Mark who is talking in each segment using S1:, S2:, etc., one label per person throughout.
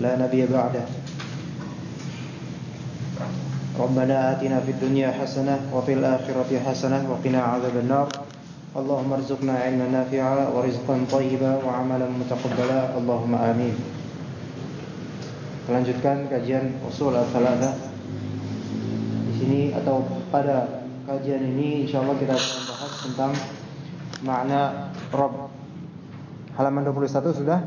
S1: لا نبي بعده ربنا آتنا في الدنيا حسنة وفي الآخرة حسنة وقنا عذاب النار اللهم ارزقنا علما نافعا ورزقا طيبا وعملا متقبلا اللهم آمين Melanjutkan kajian usul al-thalatha Di sini atau pada kajian ini insyaallah kita akan membahas tentang makna Rabb. Halaman 21 sudah?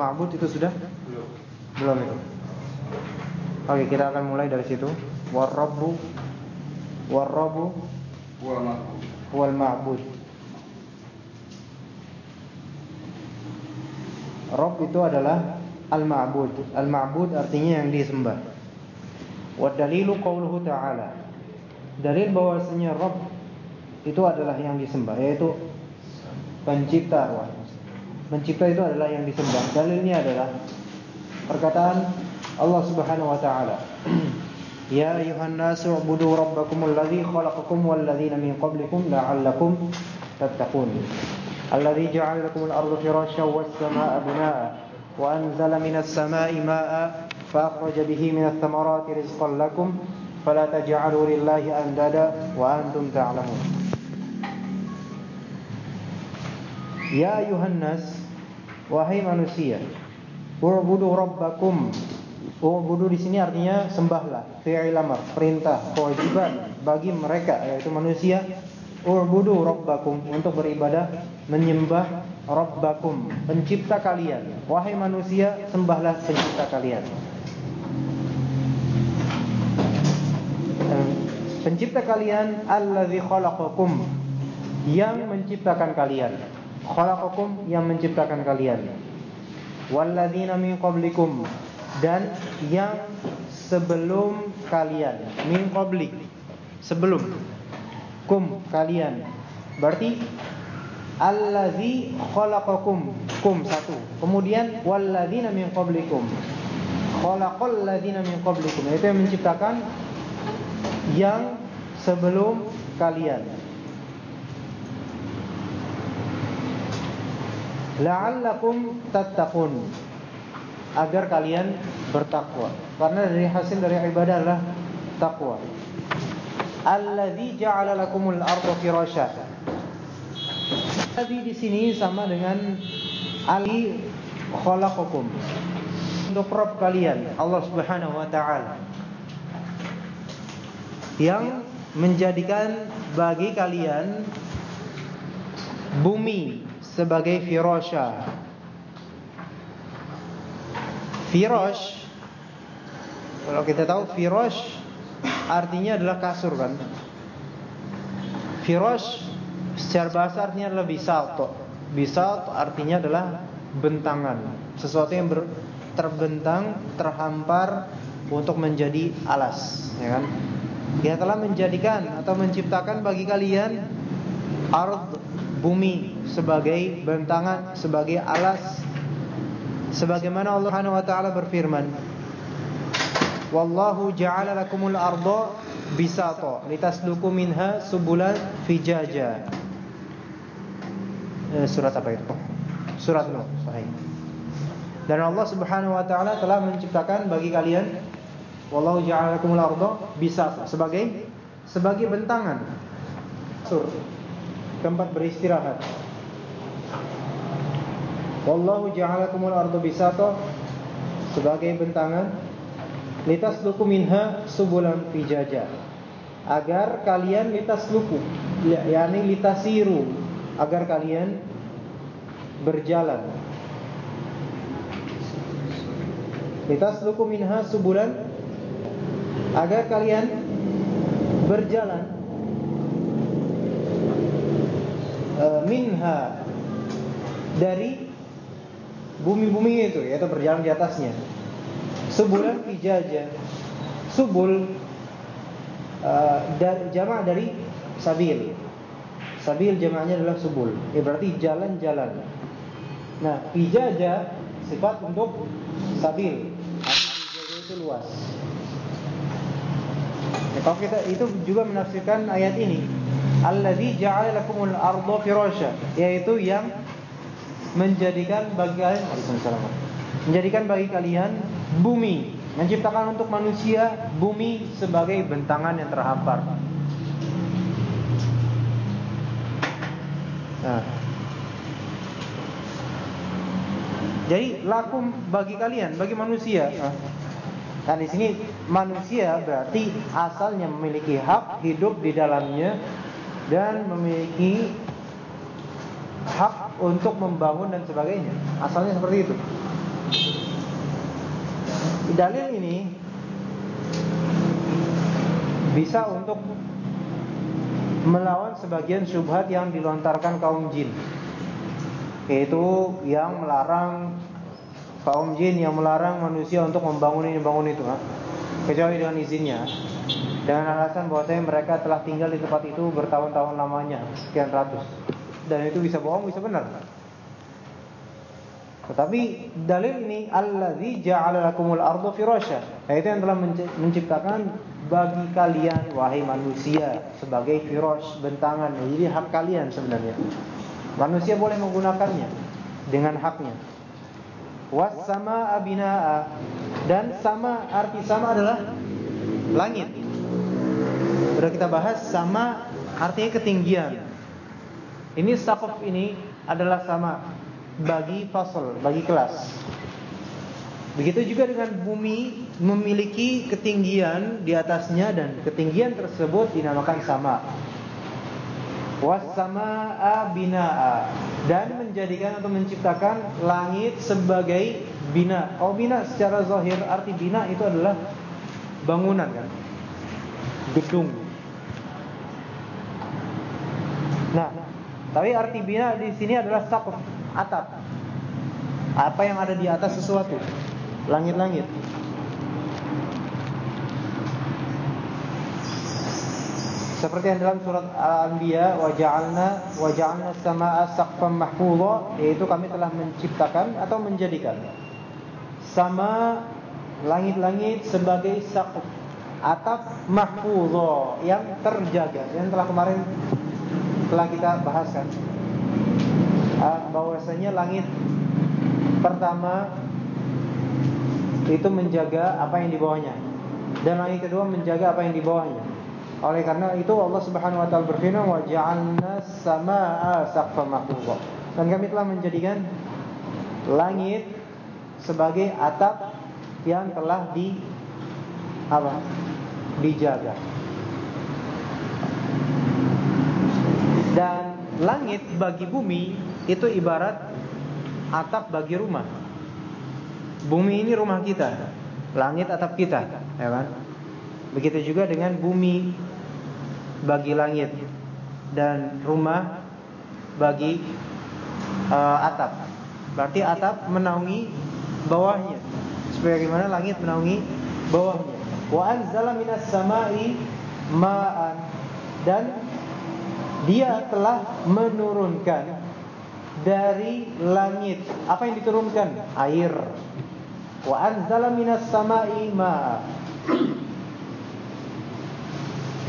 S1: Ma'bud itu sudah? Belum. Belum itu. Oke, kita akan mulai dari situ. Warabbu Warabbu
S2: wal ma'bud.
S1: wal ma'bud. Rabb itu adalah al-ma'bud. Al-ma'bud artinya yang disembah. Wa dalilu qauluhu ta'ala. Dalil bahwasanya Rabb itu adalah yang disembah yaitu pencipta Mencipta itu adalah yang disembah. Dalilnya adalah perkataan Allah Subhanahu wa taala. Ya ayuhan nasu ubudu rabbakumul ladzi khalaqakum wal ladzina min qablikum la'allakum tattaqun. Alladzi ja'ala lakumul arda firasyan was samaa'a binaa'a wa anzala minas samaa'i maa'a bihi minats thamarati rizqan lakum fala taj'alu lillahi andada wa antum ta'lamun. Ya ayuhan nas Wahai manusia U'budu rabbakum. U'budu di sini artinya sembahlah Fi'il perintah, kewajiban Bagi mereka, yaitu manusia. U'budu rabbakum Untuk beribadah, menyembah Rabbakum, pencipta kalian. Wahai manusia, sembahlah pencipta kalian. Pencipta kalian Alladhi khalaqakum Yang menciptakan kalian khalaqakum yang menciptakan kalian. Walladzina min qablikum dan yang sebelum kalian. Min qablik sebelum. Kum kalian. Berarti allazi khalaqakum. Kum satu. Kemudian walladzina min qablikum. Khalaqal ladzina min qablikum. Itu yang menciptakan yang sebelum kalian la'allakum tattaqun. Agar kalian bertakwa. Karena dari hasil dari ibadah adalah takwa. Alladzi ja'ala lakumul arda firasya Alladzi di sini sama dengan ali khalaqakum. Untuk Rabb kalian Allah Subhanahu wa taala. Yang menjadikan bagi kalian bumi sebagai firasha. Firash kalau kita tahu firash artinya adalah kasur kan. Firash secara bahasa artinya adalah bisat. Bisat artinya adalah bentangan, sesuatu yang ber, terbentang, terhampar untuk menjadi alas, ya kan? Dia telah menjadikan atau menciptakan bagi kalian ard bumi sebagai bentangan, sebagai alas sebagaimana Allah Subhanahu wa taala berfirman Wallahu ja'ala lakumul arda bisata litasluku minha subulan fijaja eh, Surat apa itu? Surat Nuh, sahih. Dan Allah Subhanahu wa taala telah menciptakan bagi kalian Wallahu ja'ala lakumul arda bisata sebagai sebagai bentangan. Sur tempat beristirahat. Wallahu ja'alakumul arda bisata. Sebagai bentangan litas luku minha subulan fijaja agar kalian litas luku yakni litasiru. Agar kalian berjalan. Litas luku minha subulan. Agar kalian berjalan uh, minha dari bumi-bumi itu yaitu berjalan di atasnya. Subulan fijaja. Subul uh, jamaah dari sabil. Sabil jamaknya adalah subul. Ya berarti jalan-jalan. Nah, fijaja sifat untuk sabil. Fijaja itu luas. Ya, kalau kita itu juga menafsirkan ayat ini, alladzi ja'ala lakumul arda yaitu yang menjadikan bagi kalian menjadikan bagi kalian bumi, menciptakan untuk manusia bumi sebagai bentangan yang terhampar. Nah. Jadi lakum bagi kalian, bagi manusia. Nah, di sini manusia berarti asalnya memiliki hak hidup di dalamnya dan memiliki hak untuk membangun dan sebagainya. Asalnya seperti itu. Dalil ini bisa untuk melawan sebagian syubhat yang dilontarkan kaum jin yaitu yang melarang kaum jin yang melarang manusia untuk membangun ini bangun itu kecuali dengan izinnya dengan alasan bahwa mereka telah tinggal di tempat itu bertahun-tahun lamanya sekian ratus dan itu bisa bohong bisa benar tetapi dalil ini allazi ja'ala arda firasya yaitu yang telah menciptakan bagi kalian wahai manusia sebagai firash bentangan. Jadi hak kalian sebenarnya. Manusia boleh menggunakannya dengan haknya. Was sama abinaa dan sama arti sama adalah langit. Sudah kita bahas sama artinya ketinggian. Ini saqaf ini adalah sama bagi fasal, bagi kelas. Begitu juga dengan bumi memiliki ketinggian di atasnya dan ketinggian tersebut dinamakan sama. Wassama'a bina'a dan menjadikan atau menciptakan langit sebagai bina. Oh bina secara zahir arti bina itu adalah bangunan kan? Gedung. Nah, tapi arti bina di sini adalah saqaf, atap. Apa yang ada di atas sesuatu langit-langit. Seperti yang dalam surat Al-Anbiya wa ja'alna wa ja'alna as-samaa'a saqfan mahfudha yaitu kami telah menciptakan atau menjadikan sama langit-langit sebagai saqf atap mahfudha yang terjaga yang telah kemarin telah kita bahaskan ah, bahwasanya langit pertama itu menjaga apa yang di bawahnya dan langit kedua menjaga apa yang di bawahnya. Oleh karena itu Allah Subhanahu wa taala berfirman wa ja'alna samaa'a saqfan. Dan kami telah menjadikan langit sebagai atap yang telah di apa? dijaga. Dan langit bagi bumi itu ibarat atap bagi rumah. Bumi ini rumah kita, langit atap kita, ya kan? Begitu juga dengan bumi bagi langit dan rumah bagi uh, atap. Berarti atap menaungi bawahnya. Supaya gimana langit menaungi bawahnya. Wa anzala minas sama'i ma'an dan dia telah menurunkan dari langit. Apa yang diturunkan? Air. Wa anzala minas sama'i ma'a.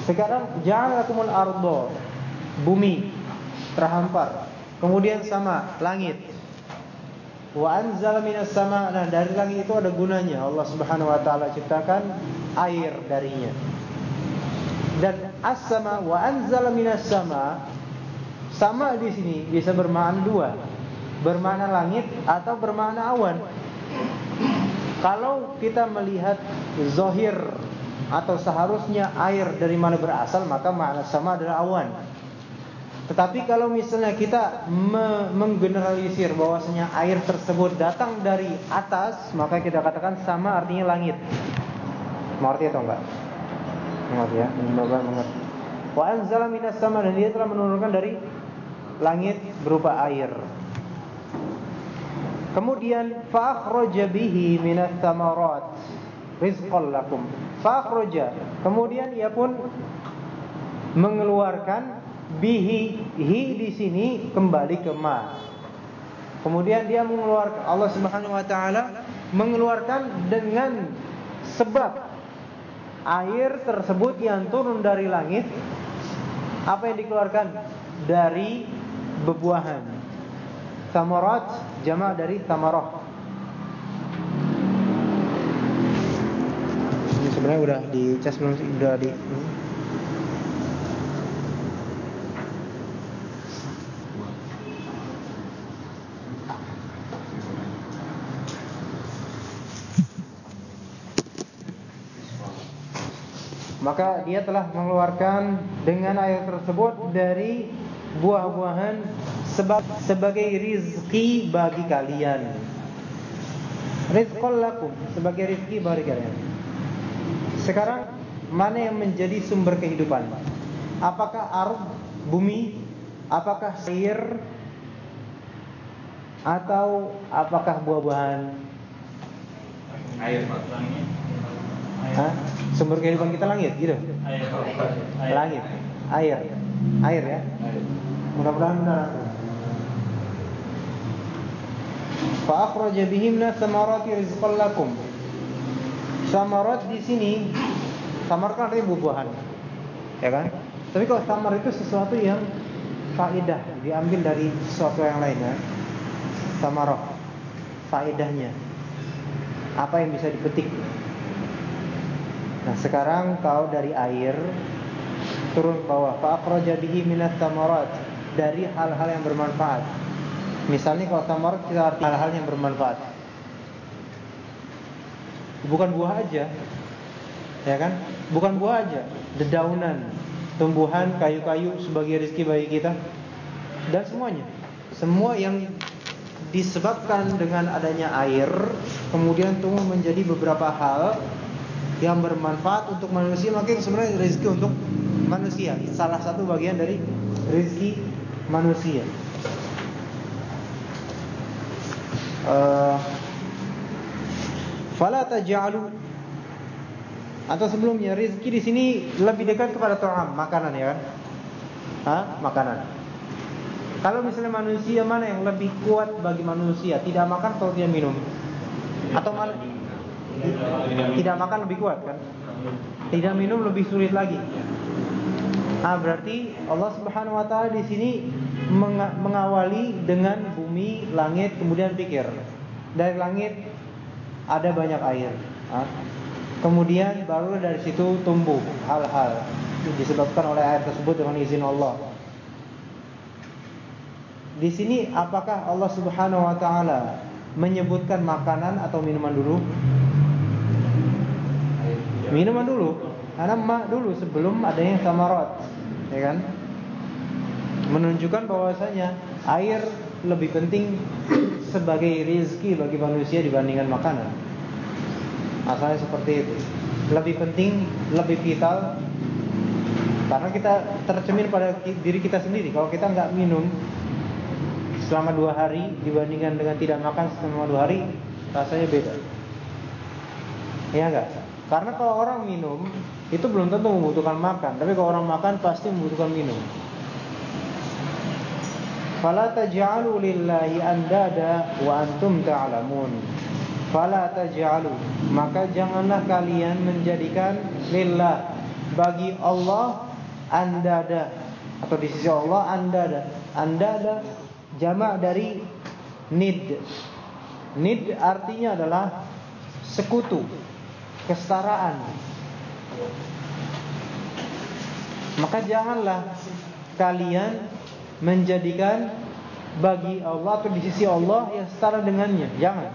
S1: Sekarang ja'alakumul ardo bumi terhampar. Kemudian sama langit. Wa anzala minas sama' nah dari langit itu ada gunanya. Allah Subhanahu wa taala ciptakan air darinya. Dan as-sama wa anzala minas sama' sama di sini bisa bermakna dua. Bermakna langit atau bermakna awan. Kalau kita melihat zohir atau seharusnya air dari mana berasal maka makna sama adalah awan. Tetapi kalau misalnya kita me menggeneralisir bahwasanya air tersebut datang dari atas, maka kita katakan sama artinya langit. Mengerti atau enggak? Mengerti ya? Bapak mengerti. Wa anzala minas sama dan dia telah menurunkan dari langit berupa air. Kemudian fa'akhraja bihi minat thamarat rizqan lakum. Fa'akhraja. Kemudian ia pun mengeluarkan bihi hi di sini kembali ke ma. Kemudian dia mengeluarkan Allah Subhanahu wa taala mengeluarkan dengan sebab air tersebut yang turun dari langit apa yang dikeluarkan dari bebuahan. Samarat jama' dari samarah. Ini sebenarnya udah dicas belum sih? Udah di Maka dia telah mengeluarkan dengan air tersebut dari buah-buahan sebab sebagai rizki bagi kalian. Rizqul lakum sebagai rizki bagi kalian. Sekarang mana yang menjadi sumber kehidupan? Apakah ard bumi? Apakah air? Atau apakah buah-buahan?
S2: Air langit.
S1: Hah? Sumber kehidupan kita langit gitu?
S2: Air.
S1: Langit, air, air ya. Mudah-mudahan benar. Fa akhraja bihi min thamarati rizqan lakum. Samarat di sini samar kan artinya buah-buahan. Ya kan? Tapi kalau samar itu sesuatu yang faedah diambil dari sesuatu yang lain ya. Samarah faedahnya. Apa yang bisa dipetik? Nah, sekarang kau dari air turun ke bawah. Fa akhraja minat tamarat dari hal-hal yang bermanfaat. Misalnya kalau tamarat kita arti hal-hal yang bermanfaat. Bukan buah aja. Ya kan? Bukan buah aja, dedaunan, tumbuhan, kayu-kayu sebagai rezeki bagi kita dan semuanya. Semua yang disebabkan dengan adanya air kemudian tumbuh menjadi beberapa hal yang bermanfaat untuk manusia maka sebenarnya rezeki untuk manusia. Salah satu bagian dari rezeki manusia. Uh, fala taj'alu. Atau sebelumnya rezeki di sini lebih dekat kepada ta'am makanan ya kan? Hah? makanan. Kalau misalnya manusia mana yang lebih kuat bagi manusia? Tidak makan atau tidak minum? Atau malah tidak makan lebih kuat kan? Tidak minum lebih sulit lagi. Ah berarti Allah Subhanahu wa taala di sini mengawali dengan bumi, langit, kemudian pikir. Dari langit ada banyak air. Ah. Kemudian baru dari situ tumbuh hal-hal disebabkan oleh air tersebut dengan izin Allah. Di sini apakah Allah Subhanahu wa taala menyebutkan makanan atau minuman dulu? Minuman dulu, karena mak dulu sebelum adanya samarat, ya kan? Menunjukkan bahwasanya air lebih penting sebagai rezeki bagi manusia dibandingkan makanan. Asalnya seperti itu. Lebih penting, lebih vital karena kita tercemin pada diri kita sendiri. Kalau kita nggak minum selama dua hari dibandingkan dengan tidak makan selama dua hari, rasanya beda. Ya enggak? Karena kalau orang minum itu belum tentu membutuhkan makan, tapi kalau orang makan pasti membutuhkan minum. Fala taj'alu lillahi andada wa antum ta'lamun. Fala taj'alu, maka janganlah kalian menjadikan lillah bagi Allah andada atau di sisi Allah andada. Andada jamak dari nid. Nid artinya adalah sekutu kesetaraan. Maka janganlah kalian menjadikan bagi Allah atau di sisi Allah yang setara dengannya. Jangan.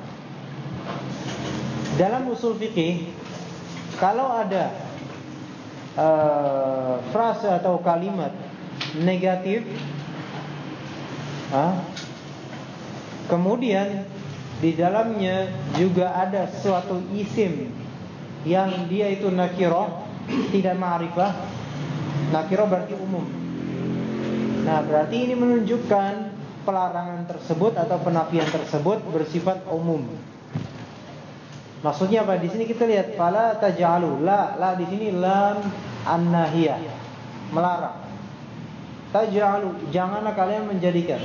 S1: Dalam usul fikih, kalau ada uh, frase atau kalimat negatif, uh, kemudian di dalamnya juga ada suatu isim yang dia itu nakiro tidak ma'rifah nakiro berarti umum nah berarti ini menunjukkan pelarangan tersebut atau penafian tersebut bersifat umum. Maksudnya apa? Di sini kita lihat fala taj'alu. La, la di sini lam an-nahiyah. Melarang. Taj'alu, janganlah kalian menjadikan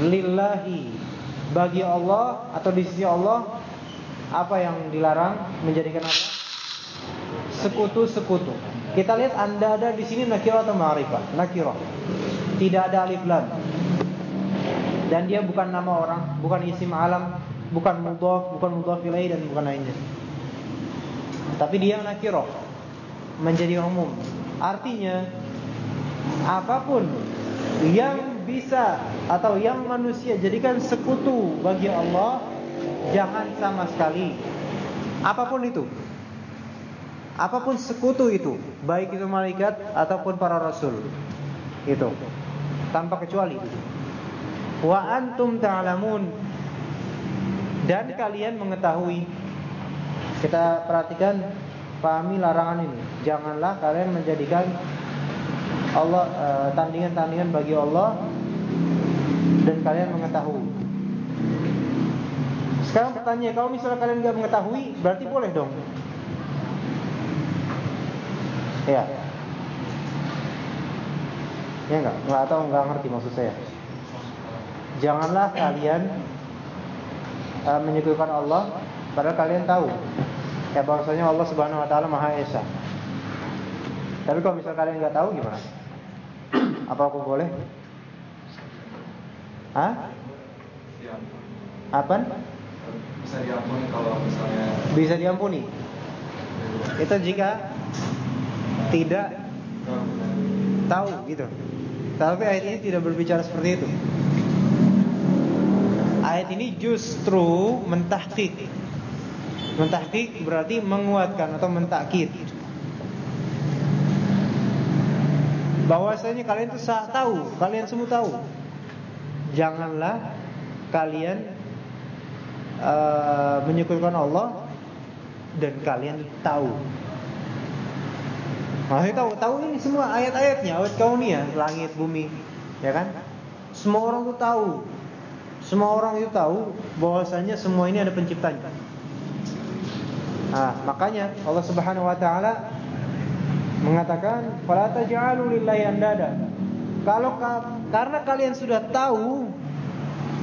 S1: lillahi bagi Allah atau di sisi Allah apa yang dilarang menjadikan apa? Sekutu-sekutu. Kita lihat Anda ada di sini nakirah atau ma'rifah? Nakirah. Tidak ada alif lam. Dan dia bukan nama orang, bukan isim alam, bukan mudhaf, bukan mudhaf ilaih dan bukan lainnya. Tapi dia nakirah menjadi umum. Artinya apa pun yang bisa atau yang manusia jadikan sekutu bagi Allah jangan sama sekali apa pun itu apa pun sekutu itu baik itu malaikat ataupun para rasul itu. Tanpa kecuali wa antum ta'lamun. Dan kalian mengetahui. Kita perhatikan pahami larangan ini. Janganlah kalian menjadikan Allah eh, tandingan-tandingan bagi Allah dan kalian mengetahui. Sekarang pertanyaan kalau misalnya kalian nggak mengetahui berarti boleh dong ya ya enggak nggak tahu nggak ngerti maksud saya janganlah kalian uh, menyekutukan Allah padahal kalian tahu ya bahwasanya Allah Subhanahu wa taala Maha Esa. Tapi kalau misal kalian nggak tahu gimana? Apa aku boleh? Hah? Apa?
S2: Bisa diampuni kalau misalnya
S1: Bisa diampuni. Itu jika tidak tahu gitu. Tapi ayat ini tidak berbicara seperti itu. Ayat ini justru mentahkik. Mentahkik berarti menguatkan atau mentakkid. Bahwasanya kalian itu sah tahu, kalian semua tahu. Janganlah kalian uh, menyekutukan Allah dan kalian tahu. Maksudnya tahu, tahu ini semua ayat-ayatnya, ayat kauniyah, langit, bumi, ya kan? Semua orang tuh tahu semua orang itu tahu bahwasanya semua ini ada penciptanya. Nah, makanya Allah Subhanahu wa taala mengatakan andada. Kalau ka, karena kalian sudah tahu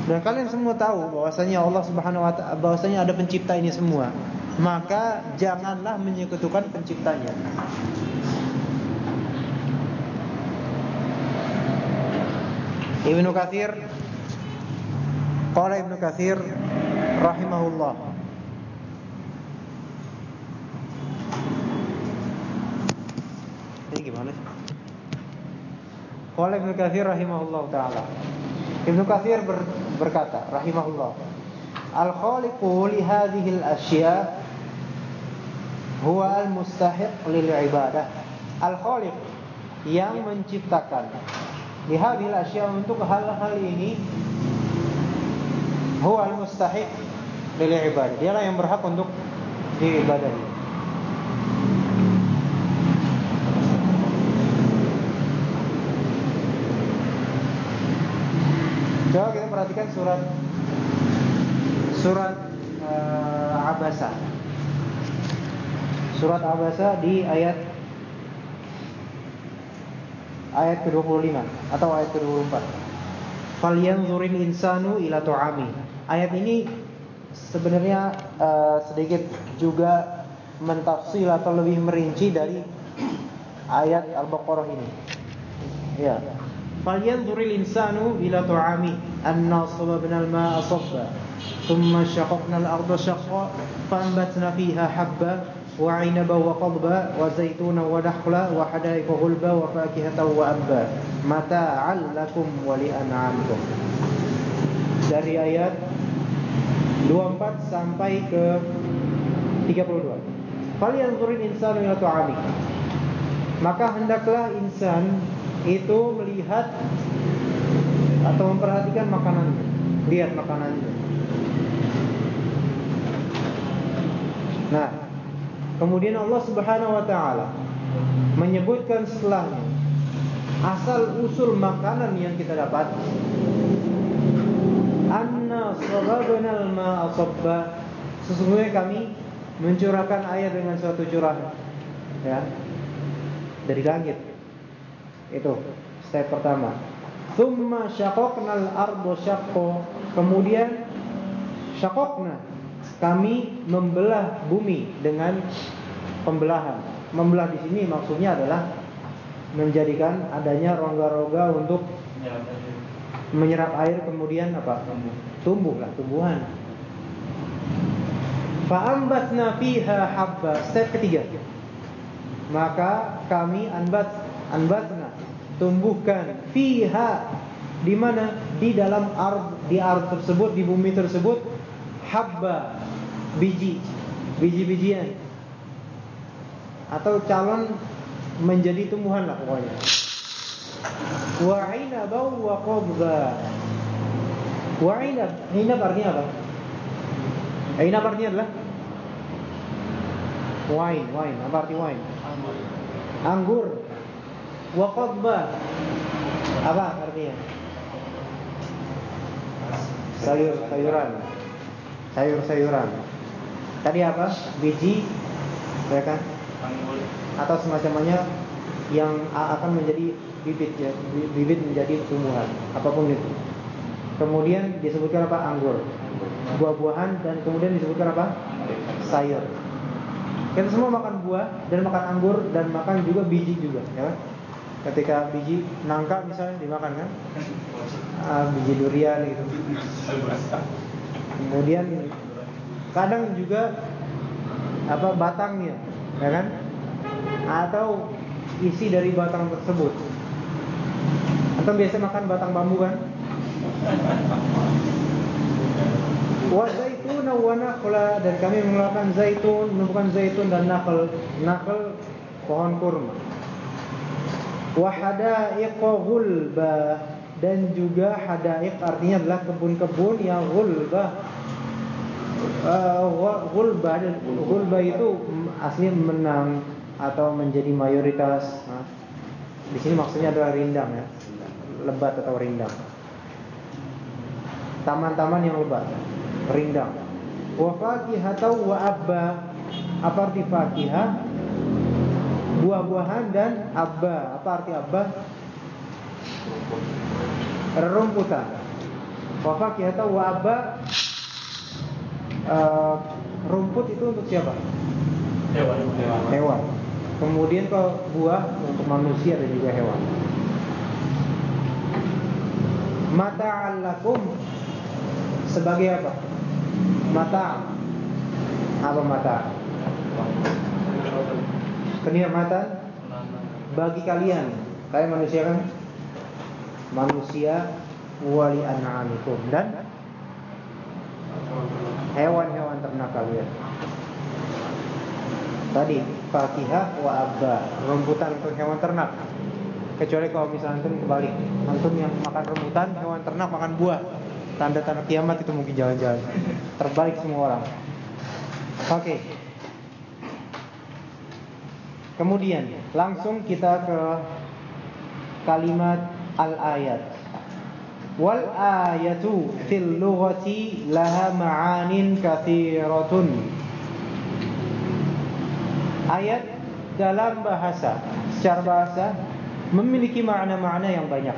S1: dan kalian semua tahu bahwasanya Allah Subhanahu wa taala bahwasanya ada pencipta ini semua, maka janganlah menyekutukan penciptanya. Ibnu Katsir Qala Ibnu Katsir rahimahullah Ini gimana sih? Qala Ibnu Katsir rahimahullah taala. Ibnu Katsir ber, berkata rahimahullah Al-khaliqu li hadhihi al-asya huwa al-mustahiq lil ibadah. Al-khaliq yang menciptakan li hadhihi al-asya untuk hal-hal ini huwa al-mustahiq lil ibadah. Dialah yang berhak untuk diibadahi. Coba kita perhatikan surat surat uh, Abasa. Surat Abasa di ayat ayat ke-25 atau ayat ke-24. Falyanzuril insanu ila tu'ami. Ayat ini sebenarnya uh, sedikit juga mentafsir atau lebih merinci dari ayat Al-Baqarah ini. Ya. Falyanzuril insanu ila tu'ami. anna sababna al-ma'a sabba thumma shaqaqna al-ardha shaqqa fanbatna fiha habba وعنبا وقضبا وزيتونا ونخلا وحدائق غلبا وفاكهة وأبا متاعا لكم ولأنعامكم dari ayat 24 sampai ke 32. Falyanzurin insanu ila tu'ami. Maka hendaklah insan itu melihat atau memperhatikan makanannya, lihat makanannya. Nah, kemudian Allah Subhanahu wa taala menyebutkan setelahnya asal usul makanan yang kita dapat sababna al-ma'a sabba. Sesungguhnya kami mencurahkan air dengan suatu curahan. Ya. Dari langit. Itu step pertama. Thumma syaqaqnal ardo syaqqo. Kemudian syaqaqna kami membelah bumi dengan pembelahan. Membelah di sini maksudnya adalah menjadikan adanya rongga-rongga untuk menyerap air kemudian apa? Tumbuh lah, tumbuhan. Fa'ambatna fiha habba. Step ketiga. Maka kami anbat anbatna tumbuhkan fiha di mana di dalam ard di ard tersebut di bumi tersebut habba biji biji-bijian atau calon menjadi tumbuhan lah pokoknya. Wa inaba wa qabda. Wa inab, inab artinya apa? Inab artinya adalah wine, wine. Apa arti wine? Anggur. Wa qabda. Apa artinya? Sayur-sayuran. Sayur-sayuran. Tadi apa? Biji, ya kan? atau semacamnya yang akan menjadi bibit ya, bibit menjadi tumbuhan, apa pun itu. Kemudian disebutkan apa? Anggur. Buah-buahan dan kemudian disebutkan apa? Sayur. Kita semua makan buah dan makan anggur dan makan juga biji juga, ya. Ketika biji nangka misalnya dimakan kan? Ah, biji durian gitu. Kemudian kadang juga apa batangnya, ya kan? atau isi dari batang tersebut. Atau biasa makan batang bambu kan? Wa zaitun wa nakhla dan kami mengeluarkan zaitun, menumbuhkan zaitun dan nakhl. Nakhl pohon kurma. Wa hadaiq ghulba dan juga hadaik artinya adalah kebun-kebun yang ghulba. Uh, dan ghulba itu asli menang atau menjadi mayoritas. Nah, di sini maksudnya adalah rindang ya, lebat atau rindang. Taman-taman yang lebat, rindang. Wa atau wa abba. Apa arti fakihah? Buah-buahan dan abba. Apa arti abba? Rerumputan. Wa atau wa abba. Uh, rumput itu untuk siapa?
S2: Hewan.
S1: Hewan. Kemudian kalau buah untuk manusia dan juga hewan. Mata lakum sebagai apa? Mata. Apa mata? Kenikmatan bagi kalian. Kalian manusia kan? Manusia wali an'amikum dan hewan-hewan ternak kalian. Tadi fakihah wa abba, rambutan untuk hewan ternak. Kecuali kalau misalnya antum kebalik, antum yang makan rambutan, hewan ternak makan buah. Tanda-tanda kiamat itu mungkin jalan-jalan. Terbalik semua orang. Oke. Okay. Kemudian langsung kita ke kalimat al-ayat. Wal ayatu fil lughati laha ma'anin katsiratun ayat dalam bahasa secara bahasa memiliki makna-makna yang banyak.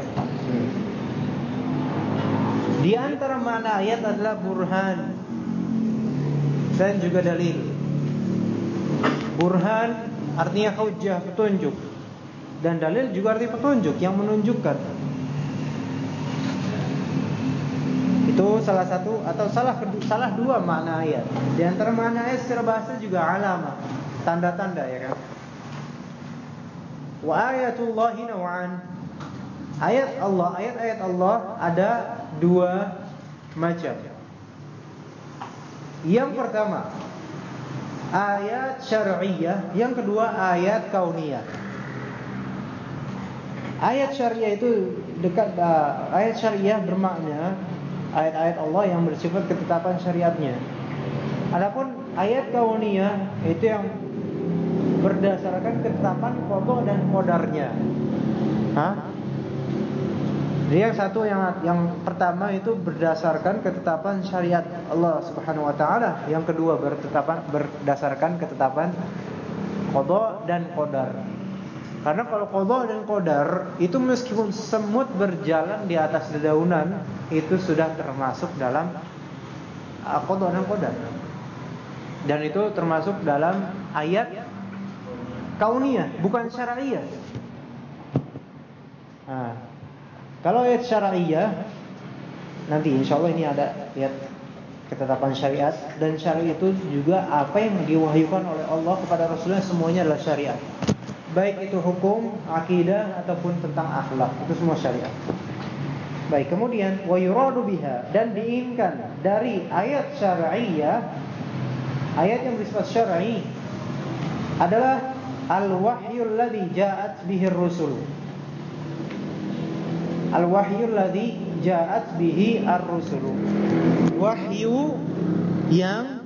S1: Di antara makna ayat adalah burhan dan juga dalil. Burhan artinya hujjah, petunjuk. Dan dalil juga arti petunjuk yang menunjukkan. Itu salah satu atau salah salah dua makna ayat. Di antara makna ayat secara bahasa juga alamah tanda-tanda ya kan. Wa ayatullahi naw'an. Ayat Allah, ayat-ayat Allah ada dua macam. Yang pertama, ayat syar'iyah, yang kedua ayat kauniyah. Ayat syariah itu dekat uh, ayat syariah bermakna ayat-ayat Allah yang bersifat ketetapan syariatnya. Adapun ayat kauniyah itu yang berdasarkan ketetapan kodok dan kodarnya. Hah? Jadi yang satu yang yang pertama itu berdasarkan ketetapan syariat Allah Subhanahu wa taala, yang kedua bertetapan berdasarkan ketetapan qada dan qadar. Karena kalau qada dan qadar itu meskipun semut berjalan di atas dedaunan itu sudah termasuk dalam uh, qada dan qadar. Dan itu termasuk dalam ayat kauniyah, bukan syar'iyah. Nah, kalau ayat syariah nanti insya Allah ini ada lihat ketetapan syariat dan syariat itu juga apa yang diwahyukan oleh Allah kepada Rasulnya semuanya adalah syariat. Baik itu hukum, akidah ataupun tentang akhlak, itu semua syariat. Baik, kemudian wa yuradu biha dan diinginkan dari ayat syariah ayat yang bersifat syar'i adalah al-wahyu alladhi ja'at bihi rusul Al-wahyu alladhi ja'at bihi ar-rusul. Wahyu yang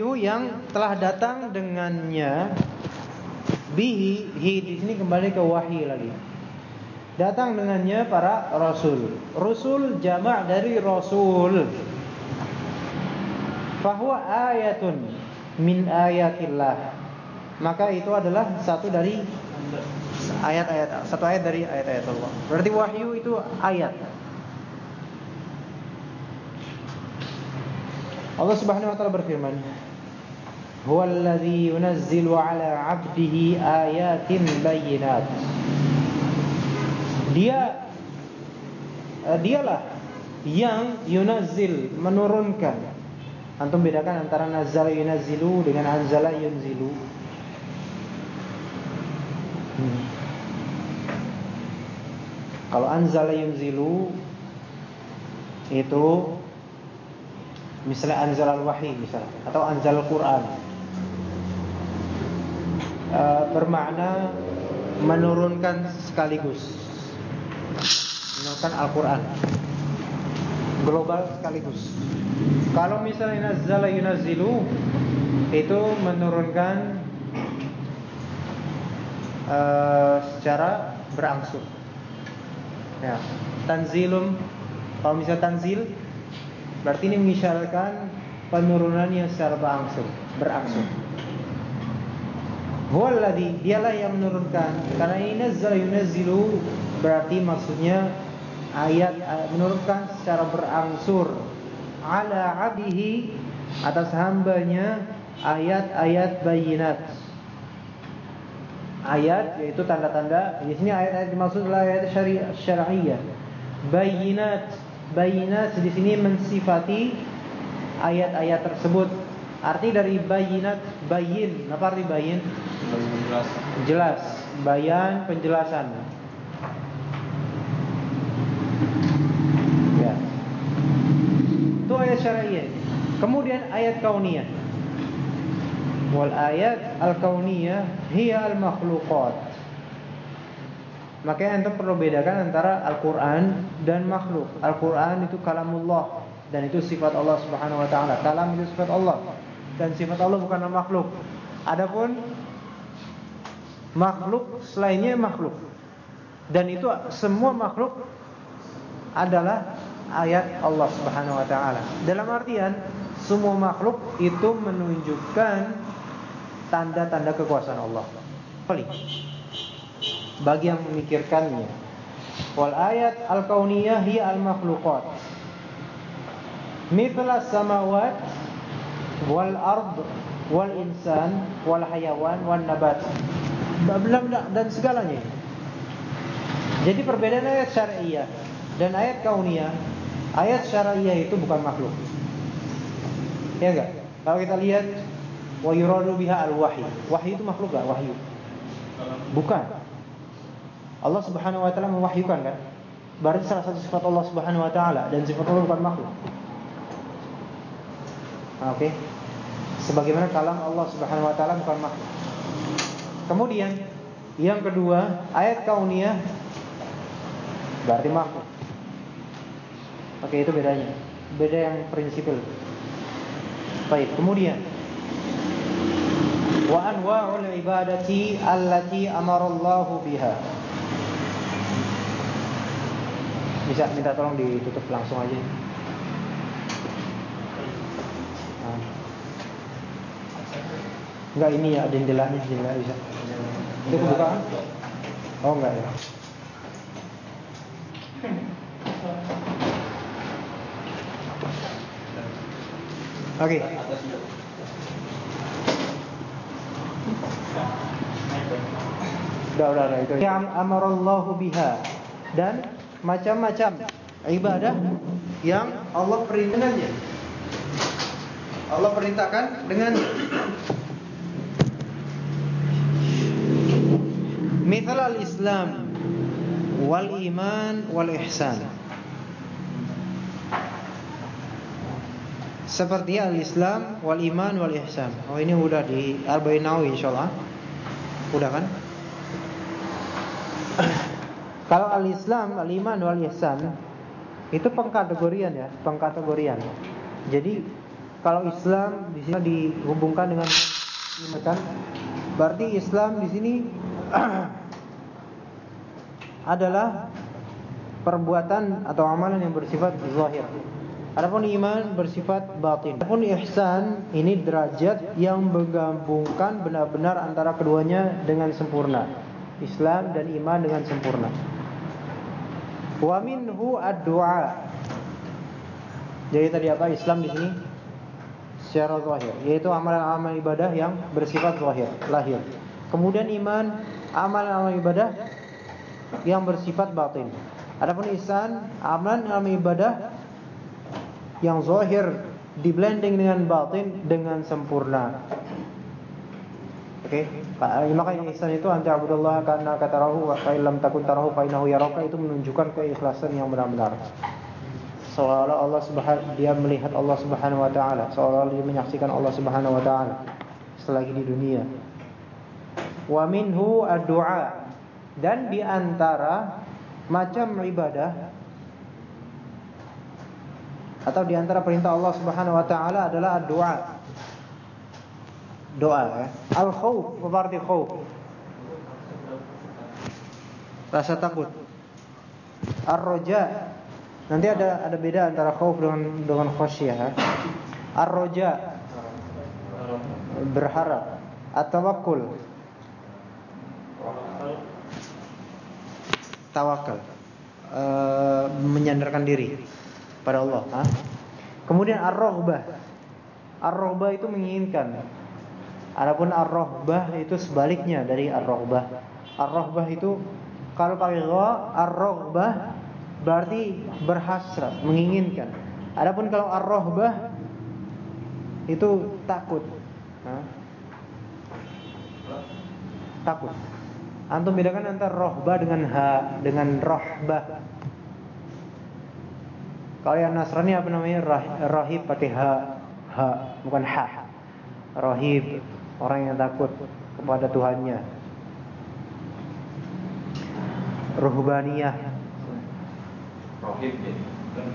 S1: Wahyu yang telah datang dengannya bihi hi di sini kembali ke wahyu lagi datang dengannya para rasul. Rasul jamak dari rasul. Fahuwa ayatun min ayatillah. Maka itu adalah satu dari ayat-ayat satu ayat dari ayat-ayat Allah. Berarti wahyu itu ayat. Allah Subhanahu wa taala berfirman, "Huwallazi yunazzilu 'ala 'abdihi ayatin bayyinat." Dia uh, dialah yang yunazil menurunkan. Antum bedakan antara nazal yunazilu dengan anzala yunzilu. Hmm. Kalau anzala yunzilu itu misalnya anzal al-wahyi misalnya atau anzal al-Qur'an. Uh, bermakna menurunkan sekaligus menurunkan Al-Quran global sekaligus. Kalau misalnya nazzala yunazzilu itu menurunkan uh, secara berangsur. Ya, tanzilum kalau misalnya tanzil berarti ini mengisyaratkan penurunan yang secara berangsur, berangsur. Huwallazi dialah yang menurunkan. Karena ini nazzala yunazzilu berarti maksudnya ayat menurunkan secara berangsur. Ala abdihi atas hambanya ayat-ayat bayinat. Ayat yaitu tanda-tanda di sini ayat-ayat dimaksud adalah ayat syariah. Bayinat bayinat di sini mensifati ayat-ayat tersebut. Arti dari bayinat bayin, apa arti bayin?
S2: Jelas.
S1: Bayan penjelasan. Ya. Itu ayat syariah. Kemudian ayat kauniyah. Wal ayat al-kauniyah hiya al-makhluqat. Maka anda perlu bedakan antara Al-Quran dan makhluk. Al-Quran itu kalamullah dan itu sifat Allah Subhanahu Wa Taala. Kalam itu sifat Allah dan sifat Allah bukanlah makhluk. Adapun makhluk selainnya makhluk. Dan itu semua makhluk adalah ayat Allah Subhanahu wa taala. Dalam artian semua makhluk itu menunjukkan tanda-tanda kekuasaan Allah. Kali bagi yang memikirkannya. Wal ayat al-kauniyah hiya al-makhluqat. Mithla samawat wal ard wal insan wal hayawan wal nabat dan segalanya. Jadi perbedaan ayat syariah dan ayat kauniyah ayat syariah itu bukan makhluk. Ya enggak kalau kita lihat wa yuradu biha al wahyi wahyu itu makhluk enggak wahyu. Bukan. Allah Subhanahu wa taala mewahyukan kan? Berarti salah satu sifat Allah Subhanahu wa taala dan sifat Allah bukan makhluk. Oke. Okay. Sebagaimana kalam Allah Subhanahu wa taala bukan makhluk. Kemudian yang kedua, ayat kauniyah berarti makhluk. Oke, itu bedanya. Beda yang prinsipil. Baik, kemudian wa anwa'ul ibadati allati amarallahu biha. Bisa minta tolong ditutup langsung aja. Enggak ini ya jendelanya jendela bisa. Itu kebuka? Oh enggak ya. Oke. Okay. Udah, udah, udah itu. Yang amarallahu biha dan macam-macam ibadah yang Allah perintahkannya. Allah perintahkan dengan Misal al-Islam wal iman wal ihsan. Seperti al-Islam wal iman wal ihsan. Oh ini udah di Arba'in Nawawi insyaallah. Udah kan? Kalau al-Islam, al-iman wal ihsan itu pengkategorian ya, pengkategorian. Jadi kalau Islam di sini dihubungkan dengan iman kan? Berarti Islam di sini adalah perbuatan atau amalan yang bersifat zahir. Adapun iman bersifat batin. Adapun ihsan ini derajat yang menggabungkan benar-benar antara keduanya dengan sempurna. Islam dan iman dengan sempurna. Wa minhu ad-du'a. Jadi tadi apa Islam di sini? Secara zahir, yaitu amalan-amalan ibadah yang bersifat zahir, lahir. Kemudian iman, amalan-amalan ibadah yang bersifat batin. Adapun ihsan, amalan-amalan ibadah yang zahir di-blending dengan batin dengan sempurna. Oke, okay? makanya ihsan itu anti abudullah karena kata rahu wa lam takun tarahu fa innahu yaraka itu menunjukkan keikhlasan yang benar-benar. Seolah-olah Allah Subhanahu dia melihat Allah Subhanahu wa taala, seolah-olah dia menyaksikan Allah Subhanahu wa taala selagi di dunia. Wa minhu ad-du'a dan di antara macam ibadah atau di antara perintah Allah Subhanahu wa taala adalah doa doa ya. Al khauf berarti khauf. Rasa takut. Ar-roja. Nanti ada ada beda antara khauf dengan dengan khasyah. Ya. Ar-roja berharap. At-tawakkul. Tawakal. E, menyandarkan diri pada Allah. Ha? Kemudian ar-raghbah. Ar-raghbah itu menginginkan Adapun ar-rahbah itu sebaliknya dari ar-raghbah. Ar-raghbah itu kalau pakai gha, ar-raghbah berarti berhasrat, menginginkan. Adapun kalau ar-rahbah itu takut. Hah? Takut. Antum bedakan antara rohbah dengan ha dengan rohbah. Kalau yang Nasrani apa namanya? Rahib pakai ha, ha bukan ha. Rahib orang yang takut kepada Tuhannya. Ruhbaniyah.
S2: Rahib.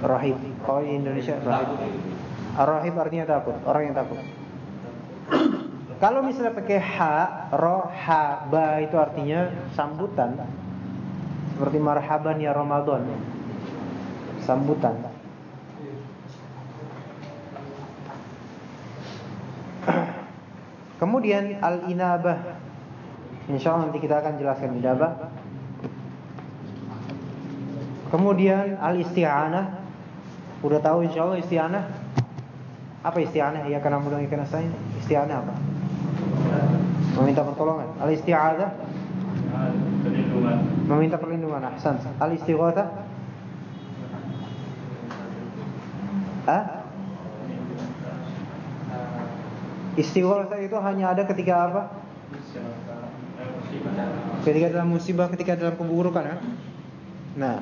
S1: Rahib. Kalau di Indonesia rahib. Rahib artinya takut, orang yang takut. Kalau misalnya pakai ha, ro, ha, ba itu artinya sambutan. Seperti marhaban ya Ramadan. Sambutan. Kemudian al-inabah. Insyaallah nanti kita akan jelaskan inabah. Kemudian al-isti'anah. Udah tahu insyaallah isti'anah? Apa isti'anah? Ya karena mudah ikan saya. Isti'anah apa? Meminta pertolongan. Al-isti'adzah? Perlindungan. Meminta perlindungan. Ahsan. Al-istighatsah? Ah? Istighatsah itu hanya ada ketika apa? Ketika dalam musibah, ketika dalam keburukan ya. Nah.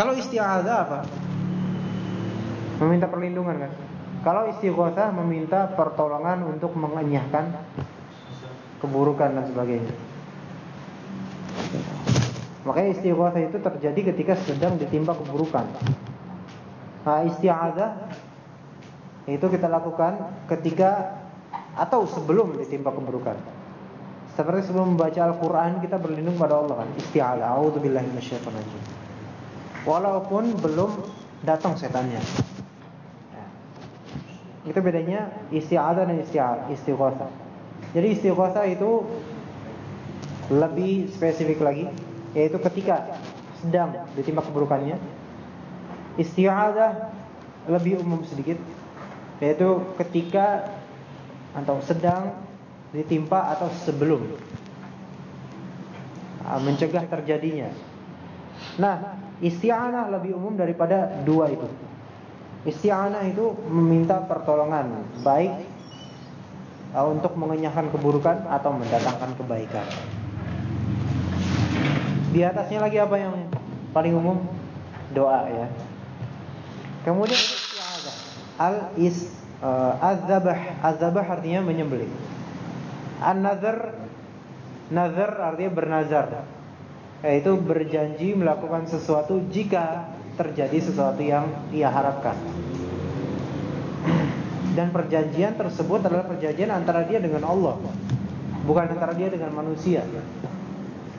S1: Kalau isti'adzah apa? Meminta perlindungan kan? Kalau istighatsah meminta pertolongan untuk mengenyahkan keburukan dan sebagainya. Makanya istighatsah itu terjadi ketika sedang ditimpa keburukan. Nah, isti'adzah itu kita lakukan ketika atau sebelum ditimpa keburukan. Seperti sebelum membaca Al-Qur'an kita berlindung pada Allah kan. Isti'adzah. A'udzubillahi minasyaitonir Walaupun belum datang setannya. Itu bedanya isti'adzah dan istighatsah. Jadi istighatsah itu lebih spesifik lagi yaitu ketika sedang ditimpa keburukannya. Isti'adzah lebih umum sedikit yaitu ketika atau sedang ditimpa atau sebelum ah, mencegah terjadinya. Nah, isti'anah lebih umum daripada dua itu. Isti'anah itu meminta pertolongan baik ah, untuk mengenyahkan keburukan atau mendatangkan kebaikan. Di atasnya lagi apa yang paling umum? Doa ya. Kemudian. Al is uh, azabah. Azabah artinya menyembelih. An-nazar nazar artinya bernazar. Yaitu berjanji melakukan sesuatu jika terjadi sesuatu yang ia harapkan. Dan perjanjian tersebut adalah perjanjian antara dia dengan Allah, bukan antara dia dengan manusia.